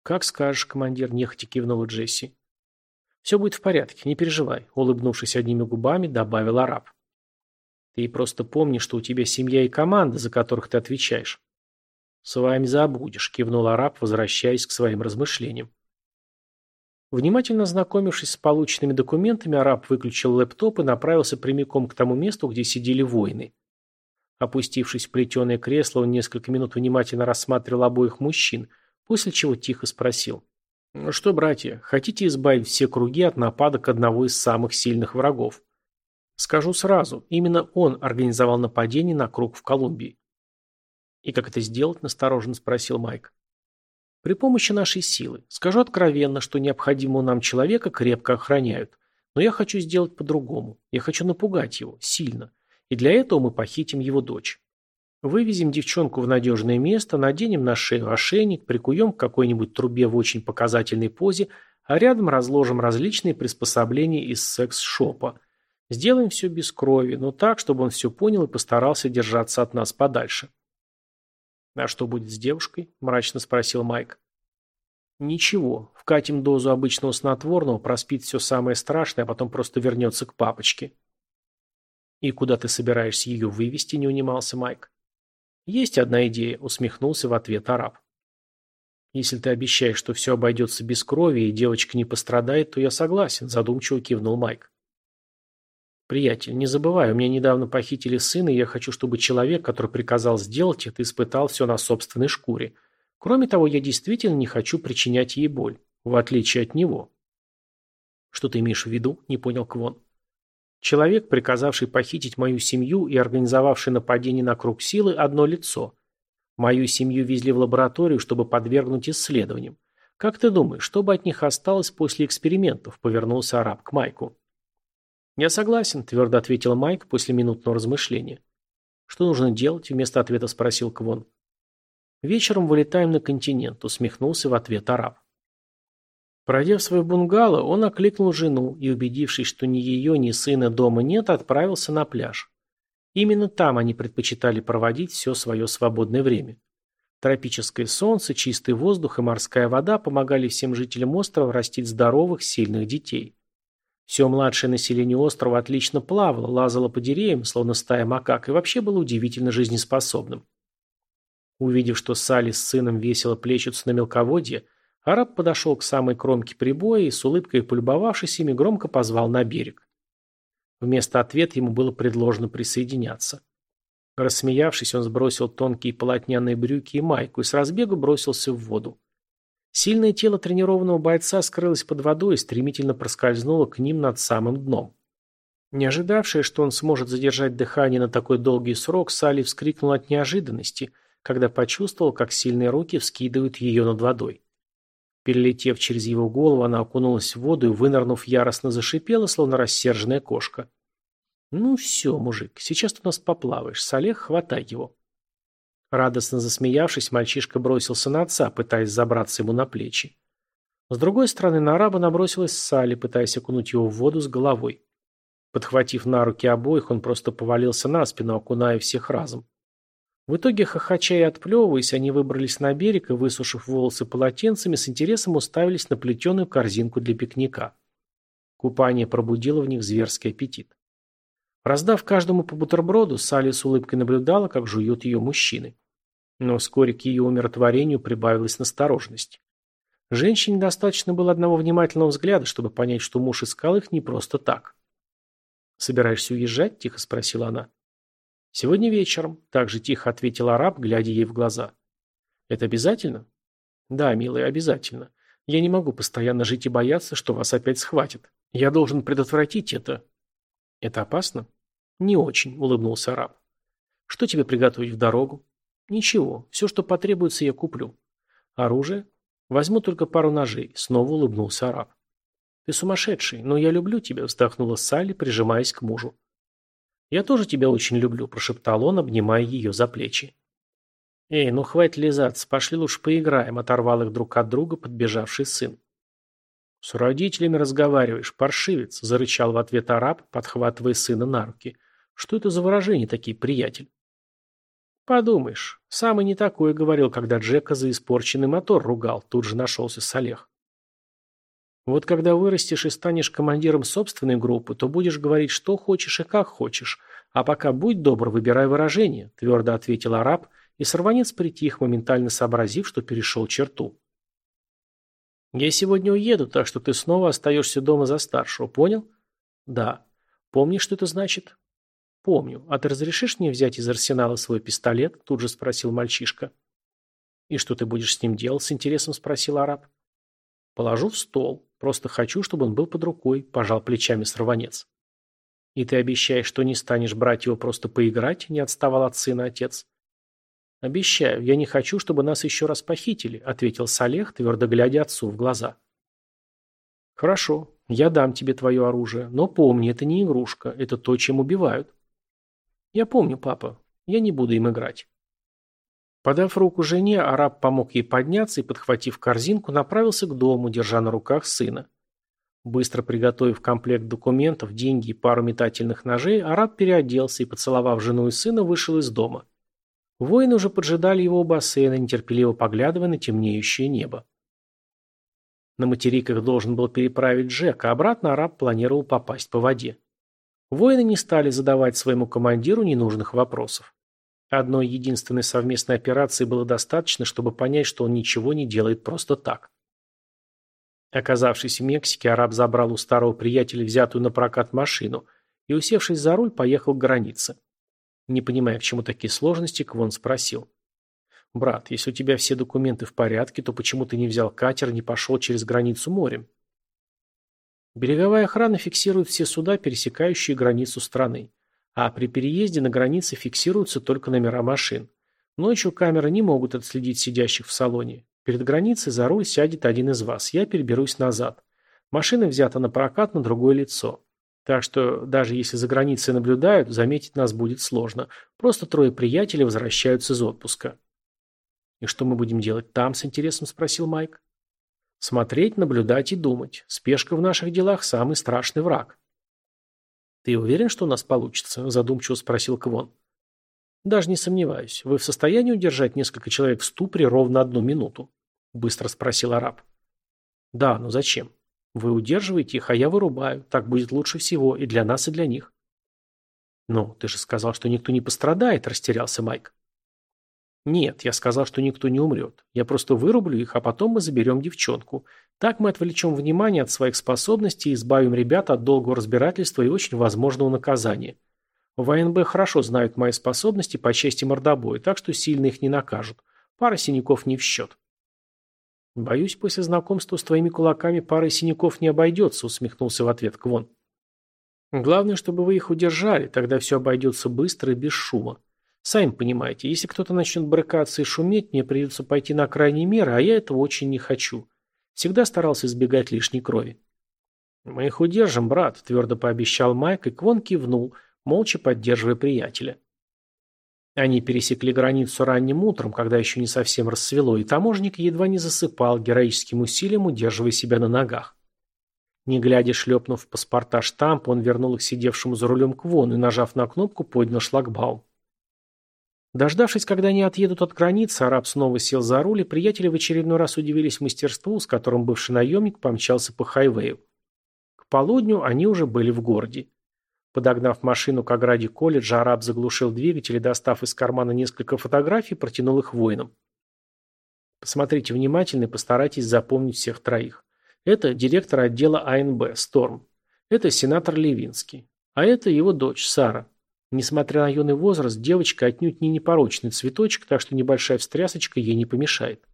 «Как скажешь, командир», – нехотя кивнула Джесси. «Все будет в порядке, не переживай», – улыбнувшись одними губами, добавил араб. «Ты просто помни, что у тебя семья и команда, за которых ты отвечаешь». «С вами забудешь», – кивнул араб, возвращаясь к своим размышлениям. Внимательно ознакомившись с полученными документами, араб выключил лэптоп и направился прямиком к тому месту, где сидели воины. Опустившись в плетеное кресло, он несколько минут внимательно рассматривал обоих мужчин, после чего тихо спросил. «Ну что, братья, хотите избавить все круги от нападок одного из самых сильных врагов?» Скажу сразу, именно он организовал нападение на круг в Колумбии. «И как это сделать?» – настороженно спросил Майк. «При помощи нашей силы. Скажу откровенно, что необходимого нам человека крепко охраняют. Но я хочу сделать по-другому. Я хочу напугать его. Сильно. И для этого мы похитим его дочь. Вывезем девчонку в надежное место, наденем на шею ошейник, прикуем к какой-нибудь трубе в очень показательной позе, а рядом разложим различные приспособления из секс-шопа. Сделаем все без крови, но так, чтобы он все понял и постарался держаться от нас подальше. «А что будет с девушкой?» – мрачно спросил Майк. «Ничего. Вкатим дозу обычного снотворного, проспит все самое страшное, а потом просто вернется к папочке». «И куда ты собираешься ее вывести?» – не унимался Майк. «Есть одна идея», – усмехнулся в ответ араб. «Если ты обещаешь, что все обойдется без крови и девочка не пострадает, то я согласен», – задумчиво кивнул Майк. «Приятель, не забывай, у меня недавно похитили сына, и я хочу, чтобы человек, который приказал сделать это, испытал все на собственной шкуре. Кроме того, я действительно не хочу причинять ей боль, в отличие от него». «Что ты имеешь в виду?» – не понял Квон. Человек, приказавший похитить мою семью и организовавший нападение на круг силы, одно лицо. Мою семью везли в лабораторию, чтобы подвергнуть исследованиям. Как ты думаешь, что бы от них осталось после экспериментов? Повернулся араб к Майку. Я согласен, твердо ответил Майк после минутного размышления. Что нужно делать? Вместо ответа спросил Квон. Вечером вылетаем на континент, усмехнулся в ответ араб. Пройдя в свой бунгало, он окликнул жену и, убедившись, что ни ее, ни сына дома нет, отправился на пляж. Именно там они предпочитали проводить все свое свободное время. Тропическое солнце, чистый воздух и морская вода помогали всем жителям острова растить здоровых, сильных детей. Все младшее население острова отлично плавало, лазало по деревьям, словно стая макак, и вообще было удивительно жизнеспособным. Увидев, что Салли с сыном весело плещутся на мелководье, Араб подошел к самой кромке прибоя и, с улыбкой полюбовавшись ими, громко позвал на берег. Вместо ответа ему было предложено присоединяться. Рассмеявшись, он сбросил тонкие полотняные брюки и майку и с разбегу бросился в воду. Сильное тело тренированного бойца скрылось под водой и стремительно проскользнуло к ним над самым дном. Не ожидавшая, что он сможет задержать дыхание на такой долгий срок, Салли вскрикнул от неожиданности, когда почувствовал, как сильные руки вскидывают ее над водой. Перелетев через его голову, она окунулась в воду и, вынырнув, яростно зашипела, словно рассерженная кошка. «Ну все, мужик, сейчас ты у нас поплаваешь. Салех, хватай его». Радостно засмеявшись, мальчишка бросился на отца, пытаясь забраться ему на плечи. С другой стороны, на араба набросилась Салли, пытаясь окунуть его в воду с головой. Подхватив на руки обоих, он просто повалился на спину, окуная всех разом. В итоге, хохоча и отплевываясь, они выбрались на берег и, высушив волосы полотенцами, с интересом уставились на плетеную корзинку для пикника. Купание пробудило в них зверский аппетит. Раздав каждому по бутерброду, Салли с улыбкой наблюдала, как жуют ее мужчины. Но вскоре к ее умиротворению прибавилась настороженность. Женщине достаточно было одного внимательного взгляда, чтобы понять, что муж искал их не просто так. «Собираешься уезжать?» – тихо спросила она. «Сегодня вечером», – также тихо ответил араб, глядя ей в глаза. «Это обязательно?» «Да, милая, обязательно. Я не могу постоянно жить и бояться, что вас опять схватят. Я должен предотвратить это». «Это опасно?» «Не очень», – улыбнулся араб. «Что тебе приготовить в дорогу?» Ничего, все, что потребуется, я куплю. Оружие? Возьму только пару ножей, снова улыбнулся араб. Ты сумасшедший, но я люблю тебя, вздохнула Салли, прижимаясь к мужу. Я тоже тебя очень люблю, прошептал он, обнимая ее за плечи. Эй, ну хватит лизаться, пошли лучше поиграем, оторвал их друг от друга подбежавший сын. С родителями разговариваешь, паршивец, зарычал в ответ араб, подхватывая сына на руки. Что это за выражения такие, приятель? Подумаешь, сам и не такое говорил, когда Джека за испорченный мотор ругал, тут же нашелся Салех. Вот когда вырастешь и станешь командиром собственной группы, то будешь говорить, что хочешь и как хочешь. А пока будь добр, выбирай выражение, твердо ответил араб, и сорванец притих, моментально сообразив, что перешел черту. Я сегодня уеду, так что ты снова остаешься дома за старшего, понял? Да. Помнишь, что это значит? «Помню. А ты разрешишь мне взять из арсенала свой пистолет?» Тут же спросил мальчишка. «И что ты будешь с ним делать?» С интересом спросил араб. «Положу в стол. Просто хочу, чтобы он был под рукой», пожал плечами сорванец. «И ты обещаешь, что не станешь брать его просто поиграть?» Не отставал от сына отец. «Обещаю, я не хочу, чтобы нас еще раз похитили», ответил Салех, твердо глядя отцу в глаза. «Хорошо, я дам тебе твое оружие, но помни, это не игрушка, это то, чем убивают». «Я помню, папа. Я не буду им играть». Подав руку жене, араб помог ей подняться и, подхватив корзинку, направился к дому, держа на руках сына. Быстро приготовив комплект документов, деньги и пару метательных ножей, араб переоделся и, поцеловав жену и сына, вышел из дома. Воины уже поджидали его у бассейна, нетерпеливо поглядывая на темнеющее небо. На материк их должен был переправить Джек, а обратно араб планировал попасть по воде. Воины не стали задавать своему командиру ненужных вопросов. Одной единственной совместной операции было достаточно, чтобы понять, что он ничего не делает просто так. Оказавшись в Мексике, араб забрал у старого приятеля взятую на прокат машину и, усевшись за руль, поехал к границе. Не понимая, к чему такие сложности, Квон спросил. «Брат, если у тебя все документы в порядке, то почему ты не взял катер и не пошел через границу морем?» Береговая охрана фиксирует все суда, пересекающие границу страны. А при переезде на границе фиксируются только номера машин. Ночью камеры не могут отследить сидящих в салоне. Перед границей за руль сядет один из вас. Я переберусь назад. Машина взята на прокат на другое лицо. Так что даже если за границей наблюдают, заметить нас будет сложно. Просто трое приятелей возвращаются из отпуска. «И что мы будем делать там?» – с интересом спросил Майк. Смотреть, наблюдать и думать. Спешка в наших делах – самый страшный враг. «Ты уверен, что у нас получится?» – задумчиво спросил Квон. «Даже не сомневаюсь. Вы в состоянии удержать несколько человек в ступоре ровно одну минуту?» – быстро спросил араб. «Да, но зачем? Вы удерживаете их, а я вырубаю. Так будет лучше всего и для нас, и для них». «Ну, ты же сказал, что никто не пострадает», – растерялся Майк. «Нет, я сказал, что никто не умрет. Я просто вырублю их, а потом мы заберем девчонку. Так мы отвлечем внимание от своих способностей и избавим ребят от долгого разбирательства и очень возможного наказания. В АНБ хорошо знают мои способности по части мордобоя, так что сильно их не накажут. Пара синяков не в счет». «Боюсь, после знакомства с твоими кулаками пара синяков не обойдется», усмехнулся в ответ Квон. «Главное, чтобы вы их удержали, тогда все обойдется быстро и без шума. Сами понимаете, если кто-то начнет брыкаться и шуметь, мне придется пойти на крайние меры, а я этого очень не хочу. Всегда старался избегать лишней крови. «Мы их удержим, брат», – твердо пообещал Майк, и Квон кивнул, молча поддерживая приятеля. Они пересекли границу ранним утром, когда еще не совсем рассвело, и таможник едва не засыпал, героическим усилием удерживая себя на ногах. Не глядя, шлепнув паспорта штамп, он вернул их сидевшему за рулем Квону и, нажав на кнопку, поднял шлагбаум. Дождавшись, когда они отъедут от границы, араб снова сел за руль, и приятели в очередной раз удивились мастерству, с которым бывший наемник помчался по хайвею. К полудню они уже были в городе. Подогнав машину к ограде колледжа, араб заглушил двигатель и, достав из кармана несколько фотографий, протянул их воинам. Посмотрите внимательно и постарайтесь запомнить всех троих. Это директор отдела АНБ, Сторм. Это сенатор Левинский. А это его дочь, Сара. Несмотря на юный возраст, девочка отнюдь не непорочный цветочек, так что небольшая встрясочка ей не помешает.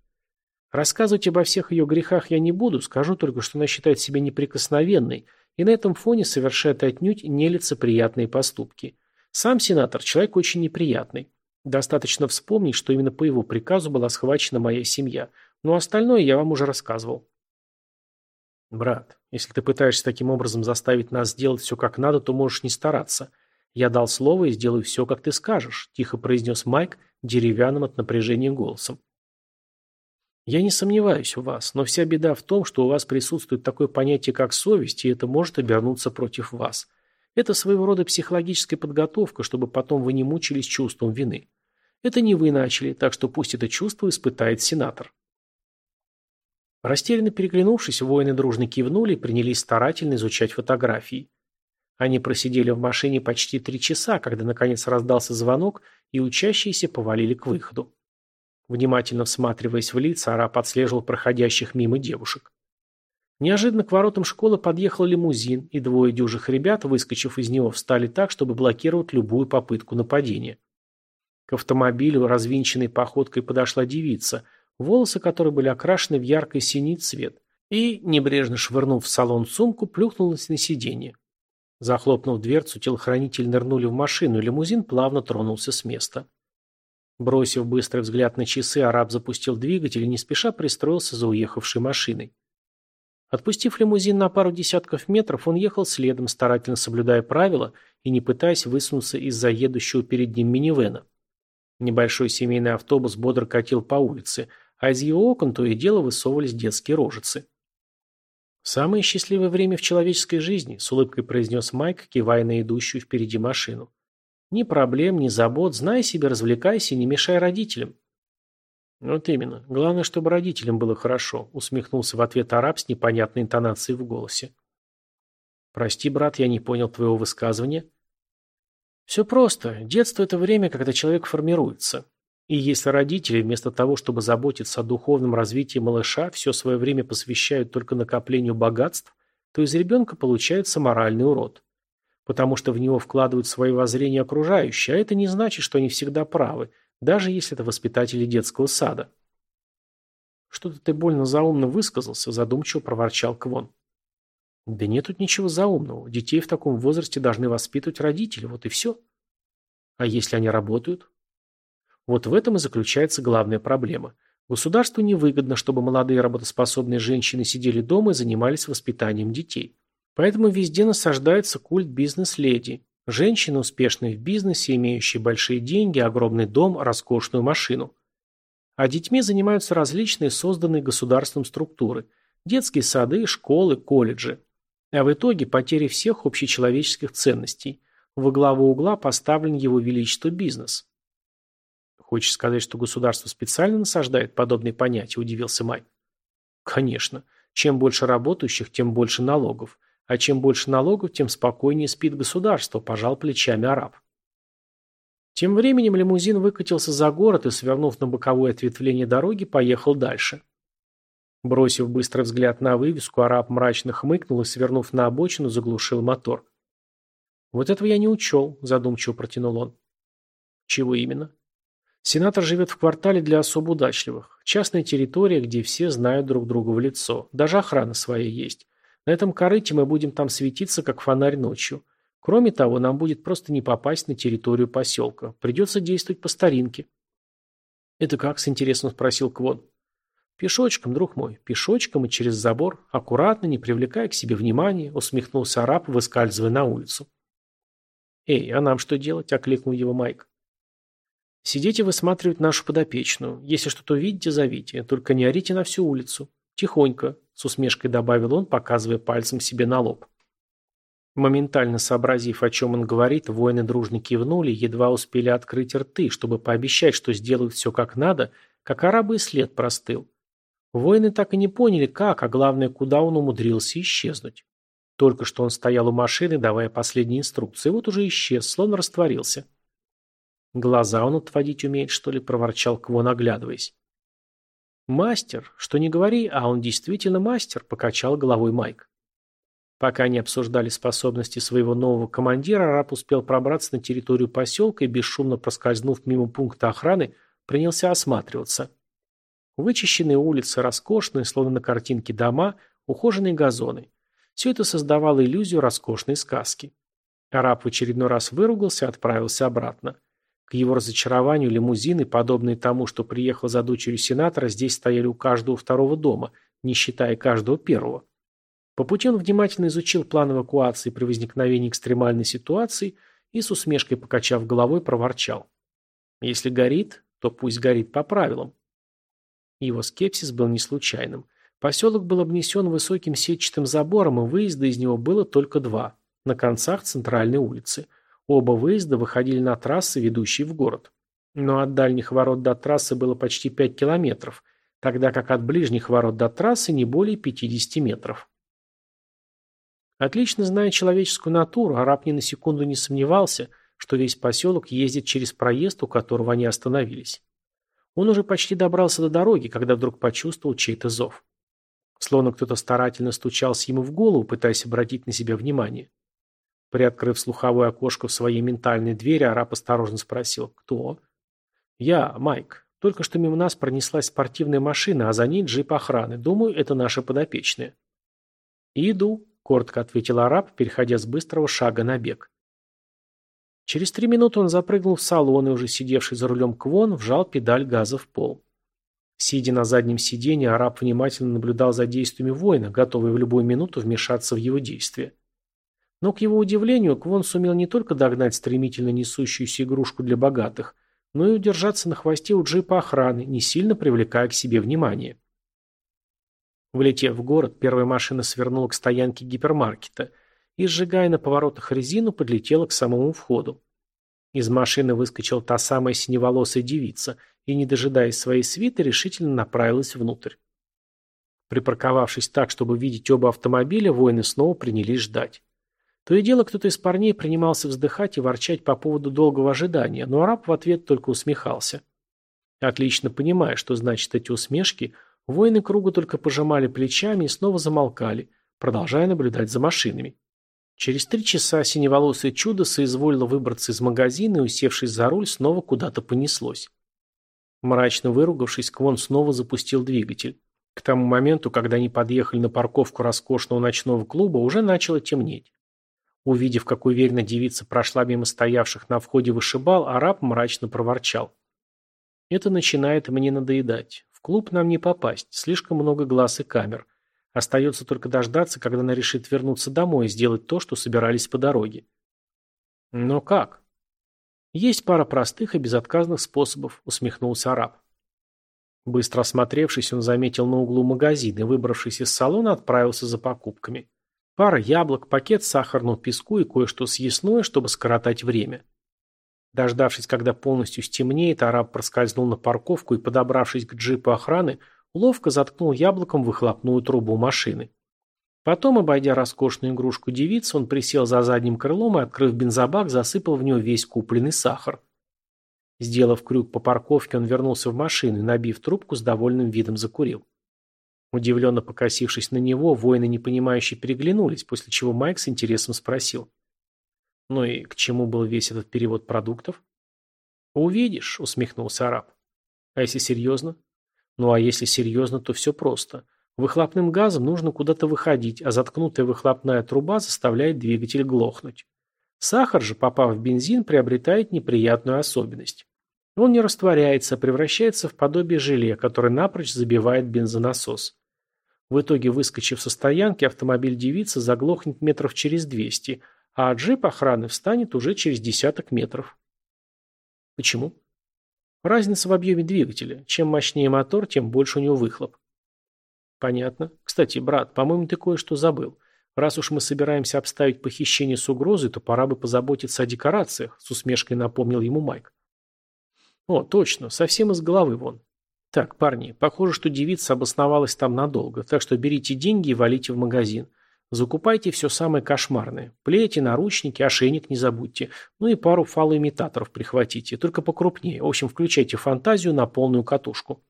Рассказывать обо всех ее грехах я не буду, скажу только, что она считает себя неприкосновенной, и на этом фоне совершает отнюдь нелицеприятные поступки. Сам сенатор – человек очень неприятный. Достаточно вспомнить, что именно по его приказу была схвачена моя семья. Но остальное я вам уже рассказывал. Брат, если ты пытаешься таким образом заставить нас сделать все как надо, то можешь не стараться. Я дал слово и сделаю все, как ты скажешь, тихо произнес Майк деревянным от напряжения голосом. Я не сомневаюсь в вас, но вся беда в том, что у вас присутствует такое понятие, как совесть, и это может обернуться против вас. Это своего рода психологическая подготовка, чтобы потом вы не мучились чувством вины. Это не вы начали, так что пусть это чувство испытает сенатор. Растерянно переглянувшись, воины дружно кивнули и принялись старательно изучать фотографии. Они просидели в машине почти три часа, когда наконец раздался звонок, и учащиеся повалили к выходу. Внимательно всматриваясь в лица, араб отслеживал проходящих мимо девушек. Неожиданно к воротам школы подъехал лимузин, и двое дюжих ребят, выскочив из него, встали так, чтобы блокировать любую попытку нападения. К автомобилю развинченной походкой подошла девица, волосы которой были окрашены в яркий синий цвет, и, небрежно швырнув в салон сумку, плюхнулась на сиденье. Захлопнув дверцу, телохранители нырнули в машину, и лимузин плавно тронулся с места. Бросив быстрый взгляд на часы, араб запустил двигатель и не спеша пристроился за уехавшей машиной. Отпустив лимузин на пару десятков метров, он ехал следом, старательно соблюдая правила и не пытаясь высунуться из-за едущего перед ним минивэна. Небольшой семейный автобус бодро катил по улице, а из его окон то и дело высовывались детские рожицы. «Самое счастливое время в человеческой жизни», — с улыбкой произнес Майк, кивая на идущую впереди машину. Ни проблем, ни забот, знай себе, развлекайся и не мешай родителям. Вот именно. Главное, чтобы родителям было хорошо, усмехнулся в ответ араб с непонятной интонацией в голосе. Прости, брат, я не понял твоего высказывания. Все просто. Детство – это время, когда человек формируется. И если родители, вместо того, чтобы заботиться о духовном развитии малыша, все свое время посвящают только накоплению богатств, то из ребенка получается моральный урод потому что в него вкладывают свои воззрения окружающие, а это не значит, что они всегда правы, даже если это воспитатели детского сада. «Что-то ты больно заумно высказался», – задумчиво проворчал Квон. «Да нет тут ничего заумного. Детей в таком возрасте должны воспитывать родители, вот и все». «А если они работают?» Вот в этом и заключается главная проблема. Государству невыгодно, чтобы молодые работоспособные женщины сидели дома и занимались воспитанием детей. Поэтому везде насаждается культ бизнес-леди. Женщины, успешные в бизнесе, имеющие большие деньги, огромный дом, роскошную машину. А детьми занимаются различные созданные государством структуры. Детские сады, школы, колледжи. А в итоге потери всех общечеловеческих ценностей. Во главу угла поставлен его величество бизнес. Хочешь сказать, что государство специально насаждает подобные понятия, удивился Май. Конечно. Чем больше работающих, тем больше налогов. А чем больше налогов, тем спокойнее спит государство, пожал плечами араб. Тем временем лимузин выкатился за город и, свернув на боковое ответвление дороги, поехал дальше. Бросив быстрый взгляд на вывеску, араб мрачно хмыкнул и, свернув на обочину, заглушил мотор. «Вот этого я не учел», – задумчиво протянул он. «Чего именно?» «Сенатор живет в квартале для особо удачливых. Частная территория, где все знают друг друга в лицо. Даже охрана своя есть. На этом корыте мы будем там светиться, как фонарь ночью. Кроме того, нам будет просто не попасть на территорию поселка. Придется действовать по старинке. «Это как?» – с интересом спросил Квон. «Пешочком, друг мой, пешочком и через забор, аккуратно, не привлекая к себе внимания», – усмехнулся араб, выскальзывая на улицу. «Эй, а нам что делать?» – окликнул его Майк. «Сидеть и высматривать нашу подопечную. Если что-то увидите, зовите. Только не орите на всю улицу. Тихонько с усмешкой добавил он, показывая пальцем себе на лоб. Моментально сообразив, о чем он говорит, воины дружно кивнули едва успели открыть рты, чтобы пообещать, что сделают все как надо, как арабы и след простыл. Воины так и не поняли, как, а главное, куда он умудрился исчезнуть. Только что он стоял у машины, давая последние инструкции, вот уже исчез, словно растворился. «Глаза он отводить умеет, что ли?» – проворчал Квон, оглядываясь. «Мастер, что не говори, а он действительно мастер», – покачал головой Майк. Пока они обсуждали способности своего нового командира, раб успел пробраться на территорию поселка и, бесшумно проскользнув мимо пункта охраны, принялся осматриваться. Вычищенные улицы, роскошные, словно на картинке дома, ухоженные газоны. Все это создавало иллюзию роскошной сказки. Араб в очередной раз выругался и отправился обратно. К его разочарованию лимузины, подобные тому, что приехал за дочерью сенатора, здесь стояли у каждого второго дома, не считая каждого первого. По пути он внимательно изучил план эвакуации при возникновении экстремальной ситуации и с усмешкой покачав головой проворчал. Если горит, то пусть горит по правилам. Его скепсис был не случайным. Поселок был обнесен высоким сетчатым забором, и выезда из него было только два – на концах центральной улицы. Оба выезда выходили на трассы, ведущие в город. Но от дальних ворот до трассы было почти 5 километров, тогда как от ближних ворот до трассы не более 50 метров. Отлично зная человеческую натуру, араб ни на секунду не сомневался, что весь поселок ездит через проезд, у которого они остановились. Он уже почти добрался до дороги, когда вдруг почувствовал чей-то зов. Словно кто-то старательно стучался ему в голову, пытаясь обратить на себя внимание. Приоткрыв слуховое окошко в своей ментальной двери, араб осторожно спросил «Кто?» «Я, Майк. Только что мимо нас пронеслась спортивная машина, а за ней джип охраны. Думаю, это наши подопечные». «Иду», — коротко ответил араб, переходя с быстрого шага на бег. Через три минуты он запрыгнул в салон и, уже сидевший за рулем Квон, вжал педаль газа в пол. Сидя на заднем сиденье, араб внимательно наблюдал за действиями воина, готовый в любую минуту вмешаться в его действия. Но, к его удивлению, Квон сумел не только догнать стремительно несущуюся игрушку для богатых, но и удержаться на хвосте у джипа охраны, не сильно привлекая к себе внимание. Влетев в город, первая машина свернула к стоянке гипермаркета и, сжигая на поворотах резину, подлетела к самому входу. Из машины выскочила та самая синеволосая девица и, не дожидаясь своей свиты, решительно направилась внутрь. Припарковавшись так, чтобы видеть оба автомобиля, воины снова принялись ждать. То и дело, кто-то из парней принимался вздыхать и ворчать по поводу долгого ожидания, но араб в ответ только усмехался. Отлично понимая, что значит эти усмешки, воины круга только пожимали плечами и снова замолкали, продолжая наблюдать за машинами. Через три часа синеволосое чудо соизволило выбраться из магазина и, усевшись за руль, снова куда-то понеслось. Мрачно выругавшись, Квон снова запустил двигатель. К тому моменту, когда они подъехали на парковку роскошного ночного клуба, уже начало темнеть. Увидев, как уверенно девица прошла мимо стоявших на входе вышибал, араб мрачно проворчал. «Это начинает мне надоедать. В клуб нам не попасть, слишком много глаз и камер. Остается только дождаться, когда она решит вернуться домой и сделать то, что собирались по дороге». «Но как?» «Есть пара простых и безотказных способов», — усмехнулся араб. Быстро осмотревшись, он заметил на углу магазин и, выбравшись из салона, отправился за покупками. Пара яблок, пакет сахарного песку и кое-что съестное, чтобы скоротать время. Дождавшись, когда полностью стемнеет, араб проскользнул на парковку и, подобравшись к джипу охраны, ловко заткнул яблоком выхлопную трубу машины. Потом, обойдя роскошную игрушку девицы, он присел за задним крылом и, открыв бензобак, засыпал в него весь купленный сахар. Сделав крюк по парковке, он вернулся в машину и, набив трубку, с довольным видом закурил. Удивленно покосившись на него, воины непонимающе переглянулись, после чего Майк с интересом спросил. «Ну и к чему был весь этот перевод продуктов?» «Увидишь», — усмехнулся араб. «А если серьезно?» «Ну а если серьезно, то все просто. Выхлопным газом нужно куда-то выходить, а заткнутая выхлопная труба заставляет двигатель глохнуть. Сахар же, попав в бензин, приобретает неприятную особенность. Он не растворяется, а превращается в подобие желе, которое напрочь забивает бензонасос. В итоге, выскочив со стоянки, автомобиль девицы заглохнет метров через 200, а джип охраны встанет уже через десяток метров. Почему? Разница в объеме двигателя. Чем мощнее мотор, тем больше у него выхлоп. Понятно. Кстати, брат, по-моему, ты кое-что забыл. Раз уж мы собираемся обставить похищение с угрозой, то пора бы позаботиться о декорациях, с усмешкой напомнил ему Майк. О, точно, совсем из головы вон. Так, парни, похоже, что девица обосновалась там надолго, так что берите деньги и валите в магазин. Закупайте все самое кошмарное. Плети, наручники, ошейник не забудьте. Ну и пару фалоимитаторов прихватите, только покрупнее. В общем, включайте фантазию на полную катушку.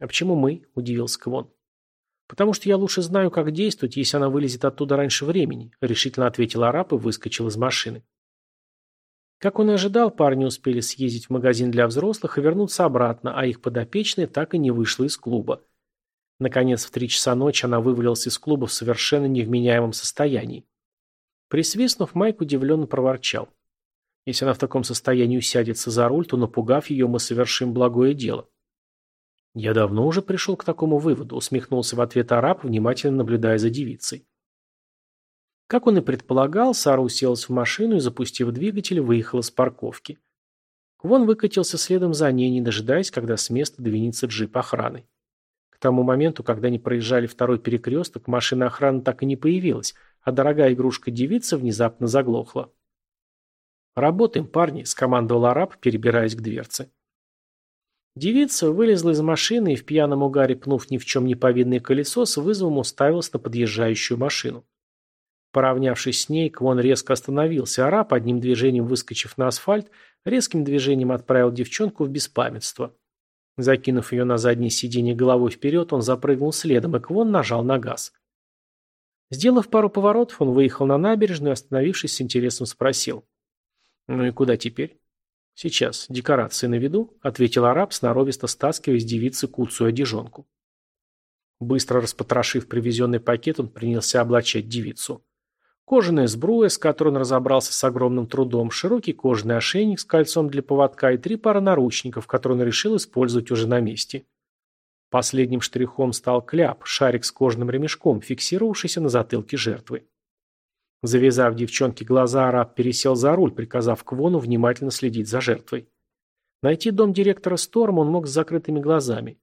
А почему мы? Удивился Квон. Потому что я лучше знаю, как действовать, если она вылезет оттуда раньше времени, решительно ответил араб и выскочил из машины. Как он и ожидал, парни успели съездить в магазин для взрослых и вернуться обратно, а их подопечная так и не вышла из клуба. Наконец, в три часа ночи она вывалилась из клуба в совершенно невменяемом состоянии. Присвистнув, Майк удивленно проворчал. Если она в таком состоянии усядется за руль, то, напугав ее, мы совершим благое дело. Я давно уже пришел к такому выводу, усмехнулся в ответ араб, внимательно наблюдая за девицей. Как он и предполагал, Сара уселась в машину и, запустив двигатель, выехала с парковки. Квон выкатился следом за ней, не дожидаясь, когда с места двинется джип охраны. К тому моменту, когда они проезжали второй перекресток, машина охраны так и не появилась, а дорогая игрушка девицы внезапно заглохла. «Работаем, парни», — скомандовал араб, перебираясь к дверце. Девица вылезла из машины и в пьяном угаре, пнув ни в чем не повинное колесо, с вызовом уставилась на подъезжающую машину. Поравнявшись с ней, Квон резко остановился, а раб, одним движением выскочив на асфальт, резким движением отправил девчонку в беспамятство. Закинув ее на заднее сиденье головой вперед, он запрыгнул следом, и Квон нажал на газ. Сделав пару поворотов, он выехал на набережную и, остановившись с интересом, спросил. «Ну и куда теперь?» «Сейчас. Декорации на виду», — ответил араб, сноровисто стаскивая с девицы куцую одежонку. Быстро распотрошив привезенный пакет, он принялся облачать девицу. Кожаная сбруя, с которой он разобрался с огромным трудом, широкий кожаный ошейник с кольцом для поводка и три пары наручников, которые он решил использовать уже на месте. Последним штрихом стал кляп, шарик с кожаным ремешком, фиксировавшийся на затылке жертвы. Завязав девчонке глаза, араб пересел за руль, приказав Квону внимательно следить за жертвой. Найти дом директора Сторма он мог с закрытыми глазами.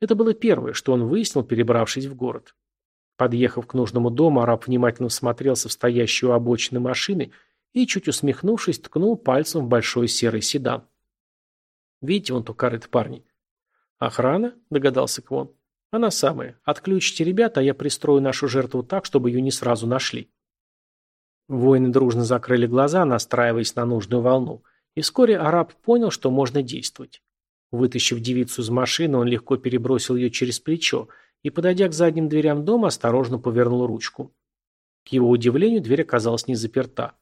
Это было первое, что он выяснил, перебравшись в город. Подъехав к нужному дому, араб внимательно всмотрелся в стоящую у обочины машины и, чуть усмехнувшись, ткнул пальцем в большой серый седан. «Видите, вон то корыто парни». «Охрана?» – догадался Квон. «Она самая. Отключите ребят, а я пристрою нашу жертву так, чтобы ее не сразу нашли». Воины дружно закрыли глаза, настраиваясь на нужную волну, и вскоре араб понял, что можно действовать. Вытащив девицу из машины, он легко перебросил ее через плечо – и, подойдя к задним дверям дома, осторожно повернул ручку. К его удивлению, дверь оказалась не заперта.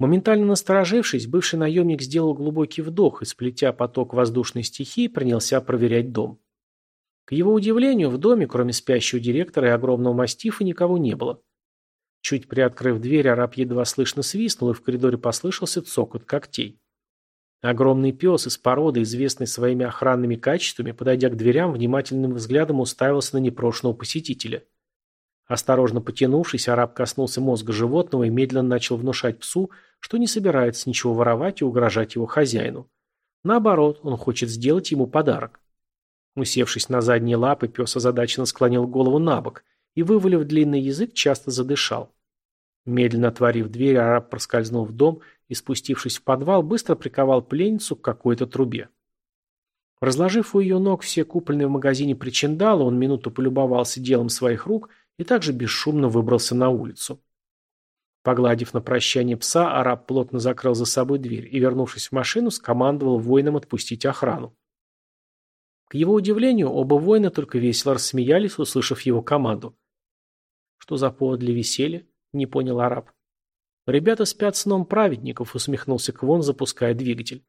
Моментально насторожившись, бывший наемник сделал глубокий вдох и, сплетя поток воздушной стихии, принялся проверять дом. К его удивлению, в доме, кроме спящего директора и огромного мастифа, никого не было. Чуть приоткрыв дверь, араб едва слышно свистнул, и в коридоре послышался цокот когтей. Огромный пес из породы, известный своими охранными качествами, подойдя к дверям, внимательным взглядом уставился на непрошенного посетителя. Осторожно потянувшись, араб коснулся мозга животного и медленно начал внушать псу, что не собирается ничего воровать и угрожать его хозяину. Наоборот, он хочет сделать ему подарок. Усевшись на задние лапы, пес озадаченно склонил голову на бок и, вывалив длинный язык, часто задышал. Медленно отворив дверь, араб проскользнул в дом и, спустившись в подвал, быстро приковал пленницу к какой-то трубе. Разложив у ее ног все купленные в магазине причиндалы, он минуту полюбовался делом своих рук и также бесшумно выбрался на улицу. Погладив на прощание пса, араб плотно закрыл за собой дверь и, вернувшись в машину, скомандовал воинам отпустить охрану. К его удивлению, оба воина только весело рассмеялись, услышав его команду. «Что за повод для веселья?» – не понял араб. «Ребята спят сном праведников», — усмехнулся Квон, запуская двигатель.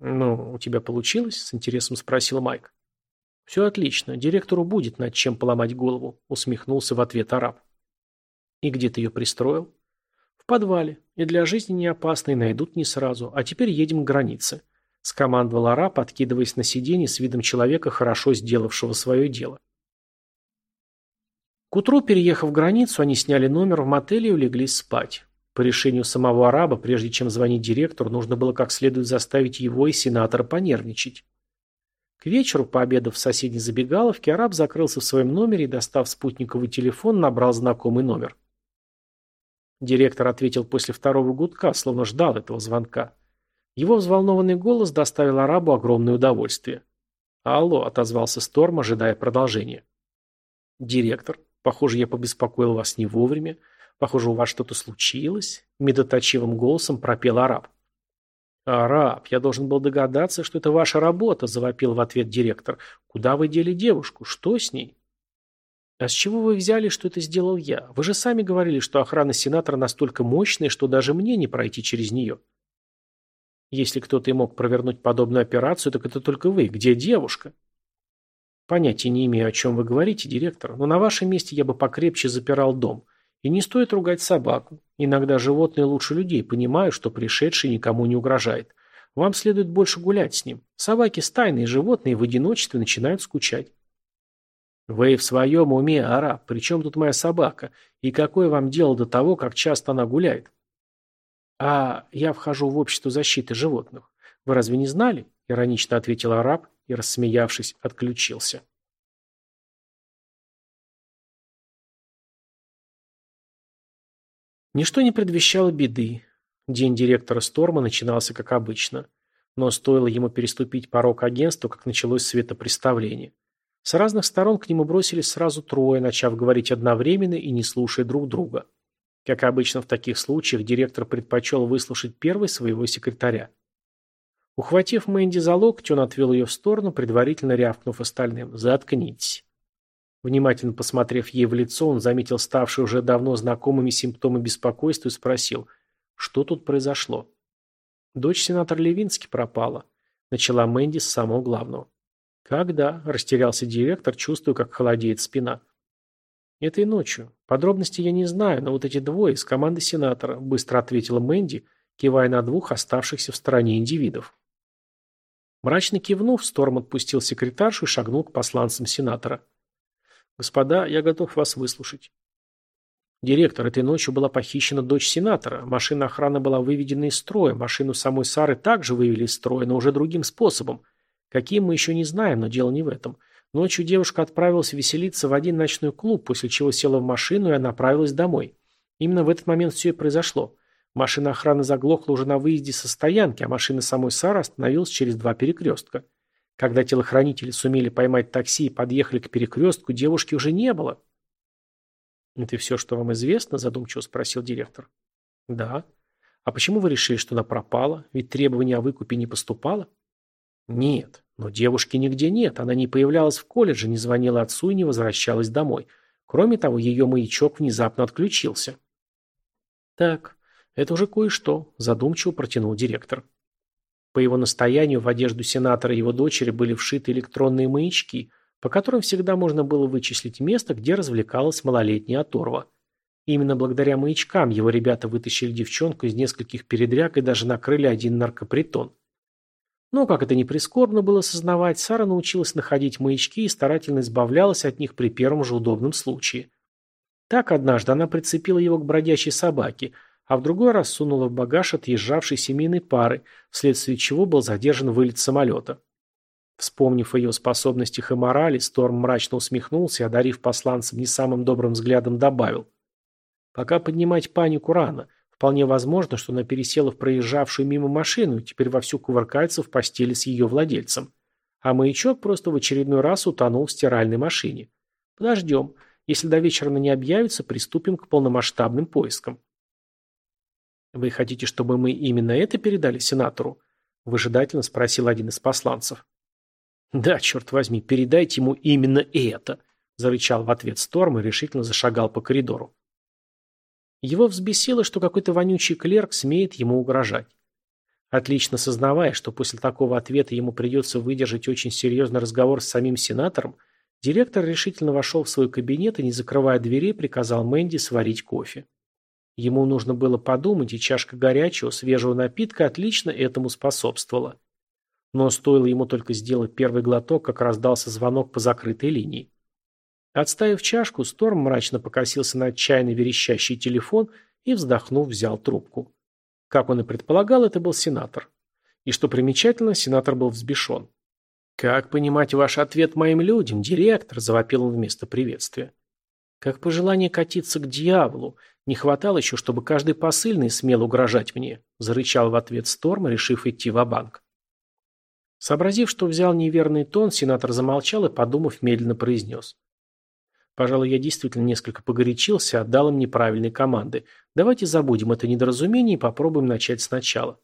«Ну, у тебя получилось?» — с интересом спросил Майк. «Все отлично. Директору будет над чем поломать голову», — усмехнулся в ответ араб. «И где ты ее пристроил?» «В подвале. И для жизни не опасно, и найдут не сразу. А теперь едем к границе», — скомандовал араб, откидываясь на сиденье с видом человека, хорошо сделавшего свое дело. К утру, переехав границу, они сняли номер в мотеле и улеглись спать. По решению самого араба, прежде чем звонить директору, нужно было как следует заставить его и сенатора понервничать. К вечеру, пообедав в соседней забегаловке, араб закрылся в своем номере и, достав спутниковый телефон, набрал знакомый номер. Директор ответил после второго гудка, словно ждал этого звонка. Его взволнованный голос доставил арабу огромное удовольствие. «Алло», — отозвался Сторм, ожидая продолжения. «Директор, похоже, я побеспокоил вас не вовремя. Похоже, у вас что-то случилось?» Медоточивым голосом пропел араб. «Араб, я должен был догадаться, что это ваша работа», завопил в ответ директор. «Куда вы дели девушку? Что с ней?» «А с чего вы взяли, что это сделал я? Вы же сами говорили, что охрана сенатора настолько мощная, что даже мне не пройти через нее». «Если кто-то и мог провернуть подобную операцию, так это только вы. Где девушка?» «Понятия не имею, о чем вы говорите, директор, но на вашем месте я бы покрепче запирал дом. И не стоит ругать собаку. Иногда животные лучше людей понимают, что пришедший никому не угрожает. Вам следует больше гулять с ним. Собаки стайные животные в одиночестве начинают скучать. Вы в своем уме, араб, причем тут моя собака? И какое вам дело до того, как часто она гуляет? А я вхожу в общество защиты животных. Вы разве не знали? Иронично ответил араб и, рассмеявшись, отключился. Ничто не предвещало беды. День директора Сторма начинался как обычно. Но стоило ему переступить порог агентства, как началось светопреставление. С разных сторон к нему бросились сразу трое, начав говорить одновременно и не слушая друг друга. Как обычно в таких случаях, директор предпочел выслушать первый своего секретаря. Ухватив Мэнди за локоть, он отвел ее в сторону, предварительно рявкнув остальным «Заткнитесь». Внимательно посмотрев ей в лицо, он заметил ставшие уже давно знакомыми симптомы беспокойства и спросил, что тут произошло. Дочь сенатора Левински пропала. Начала Мэнди с самого главного. «Когда?» – растерялся директор, чувствуя, как холодеет спина. «Этой ночью. Подробности я не знаю, но вот эти двое из команды сенатора», – быстро ответила Мэнди, кивая на двух оставшихся в стороне индивидов. Мрачно кивнув, Сторм отпустил секретаршу и шагнул к посланцам сенатора. «Господа, я готов вас выслушать». «Директор, этой ночью была похищена дочь сенатора. Машина охраны была выведена из строя. Машину самой Сары также вывели из строя, но уже другим способом. Каким мы еще не знаем, но дело не в этом. Ночью девушка отправилась веселиться в один ночной клуб, после чего села в машину и направилась домой. Именно в этот момент все и произошло. Машина охраны заглохла уже на выезде со стоянки, а машина самой Сары остановилась через два перекрестка. Когда телохранители сумели поймать такси и подъехали к перекрестку, девушки уже не было. «Это все, что вам известно?» – задумчиво спросил директор. «Да. А почему вы решили, что она пропала? Ведь требования о выкупе не поступало?» «Нет. Но девушки нигде нет. Она не появлялась в колледже, не звонила отцу и не возвращалась домой. Кроме того, ее маячок внезапно отключился». «Так, это уже кое-что», – задумчиво протянул директор. По его настоянию в одежду сенатора и его дочери были вшиты электронные маячки, по которым всегда можно было вычислить место, где развлекалась малолетняя оторва. именно благодаря маячкам его ребята вытащили девчонку из нескольких передряг и даже накрыли один наркопритон. Но, как это ни прискорбно было сознавать, Сара научилась находить маячки и старательно избавлялась от них при первом же удобном случае. Так однажды она прицепила его к бродячей собаке – а в другой раз сунула в багаж отъезжавшей семейной пары, вследствие чего был задержан вылет самолета. Вспомнив о ее способностях и морали, Сторм мрачно усмехнулся и, одарив посланцем не самым добрым взглядом, добавил. «Пока поднимать панику рано. Вполне возможно, что она пересела в проезжавшую мимо машину и теперь вовсю кувыркается в постели с ее владельцем. А маячок просто в очередной раз утонул в стиральной машине. Подождем. Если до вечера она не объявится, приступим к полномасштабным поискам». «Вы хотите, чтобы мы именно это передали сенатору?» – выжидательно спросил один из посланцев. «Да, черт возьми, передайте ему именно это!» – зарычал в ответ Сторм и решительно зашагал по коридору. Его взбесило, что какой-то вонючий клерк смеет ему угрожать. Отлично сознавая, что после такого ответа ему придется выдержать очень серьезный разговор с самим сенатором, директор решительно вошел в свой кабинет и, не закрывая дверей, приказал Мэнди сварить кофе. Ему нужно было подумать, и чашка горячего, свежего напитка отлично этому способствовала. Но стоило ему только сделать первый глоток, как раздался звонок по закрытой линии. Отставив чашку, Сторм мрачно покосился на отчаянно верещащий телефон и, вздохнув, взял трубку. Как он и предполагал, это был сенатор. И что примечательно, сенатор был взбешен. «Как понимать ваш ответ моим людям, директор?» – завопил он вместо приветствия. «Как пожелание катиться к дьяволу. Не хватало еще, чтобы каждый посыльный смел угрожать мне, зарычал в ответ Сторм, решив идти в банк Сообразив, что взял неверный тон, сенатор замолчал и, подумав, медленно произнес. Пожалуй, я действительно несколько погорячился, отдал им неправильные команды. Давайте забудем это недоразумение и попробуем начать сначала.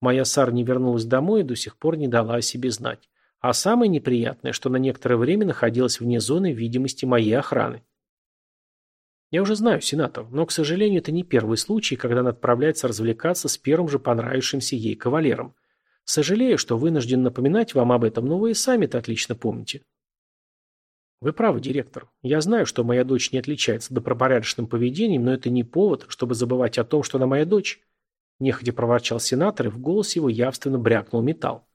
Моя Сара не вернулась домой и до сих пор не дала о себе знать. А самое неприятное, что на некоторое время находилась вне зоны видимости моей охраны. Я уже знаю, сенатор, но, к сожалению, это не первый случай, когда она отправляется развлекаться с первым же понравившимся ей кавалером. Сожалею, что вынужден напоминать вам об этом, но вы и сами это отлично помните. Вы правы, директор. Я знаю, что моя дочь не отличается добропорядочным поведением, но это не повод, чтобы забывать о том, что она моя дочь. Нехотя проворчал сенатор, и в голосе его явственно брякнул металл.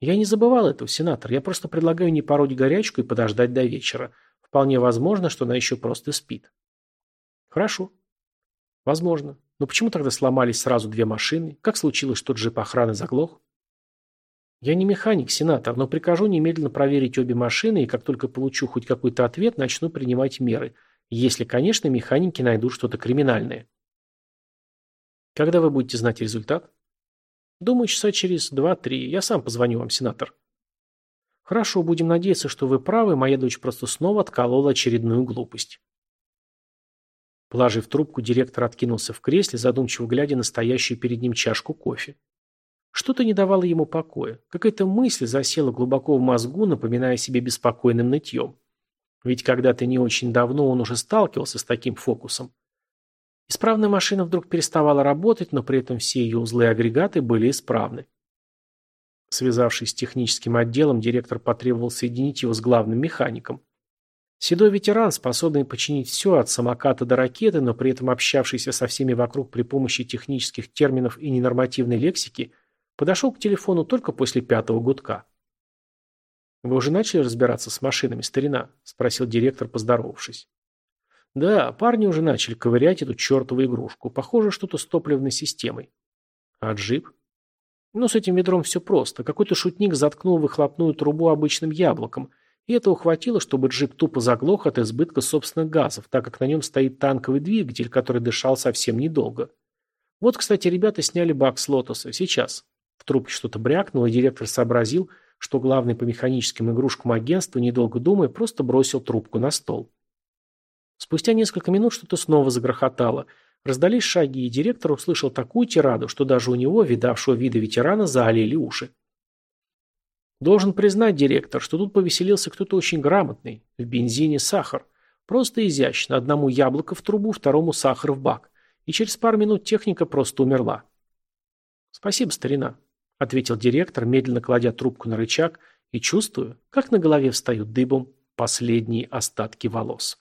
Я не забывал этого, сенатор. Я просто предлагаю не пороть горячку и подождать до вечера. Вполне возможно, что она еще просто спит. Хорошо. Возможно. Но почему тогда сломались сразу две машины? Как случилось, что джип охраны заглох? Я не механик, сенатор, но прикажу немедленно проверить обе машины, и как только получу хоть какой-то ответ, начну принимать меры. Если, конечно, механики найдут что-то криминальное. Когда вы будете знать результат? Думаю, часа через два-три. Я сам позвоню вам, сенатор. Хорошо, будем надеяться, что вы правы, моя дочь просто снова отколола очередную глупость. Положив трубку, директор откинулся в кресле, задумчиво глядя на стоящую перед ним чашку кофе. Что-то не давало ему покоя. Какая-то мысль засела глубоко в мозгу, напоминая себе беспокойным нытьем. Ведь когда-то не очень давно он уже сталкивался с таким фокусом. Исправная машина вдруг переставала работать, но при этом все ее узлы и агрегаты были исправны. Связавшись с техническим отделом, директор потребовал соединить его с главным механиком. Седой ветеран, способный починить все от самоката до ракеты, но при этом общавшийся со всеми вокруг при помощи технических терминов и ненормативной лексики, подошел к телефону только после пятого гудка. «Вы уже начали разбираться с машинами, старина?» – спросил директор, поздоровавшись. «Да, парни уже начали ковырять эту чертову игрушку. Похоже, что-то с топливной системой». «А джип?» «Ну, с этим ведром все просто. Какой-то шутник заткнул выхлопную трубу обычным яблоком, и этого хватило, чтобы джип тупо заглох от избытка собственных газов, так как на нем стоит танковый двигатель, который дышал совсем недолго. Вот, кстати, ребята сняли бак с лотоса. Сейчас. В трубке что-то брякнуло, и директор сообразил, что главный по механическим игрушкам агентства, недолго думая, просто бросил трубку на стол. Спустя несколько минут что-то снова загрохотало. Раздались шаги, и директор услышал такую тираду, что даже у него, видавшего вида ветерана, заолели уши. Должен признать, директор, что тут повеселился кто-то очень грамотный. В бензине сахар. Просто изящно. Одному яблоко в трубу, второму сахар в бак. И через пару минут техника просто умерла. Спасибо, старина, ответил директор, медленно кладя трубку на рычаг и чувствую, как на голове встают дыбом последние остатки волос.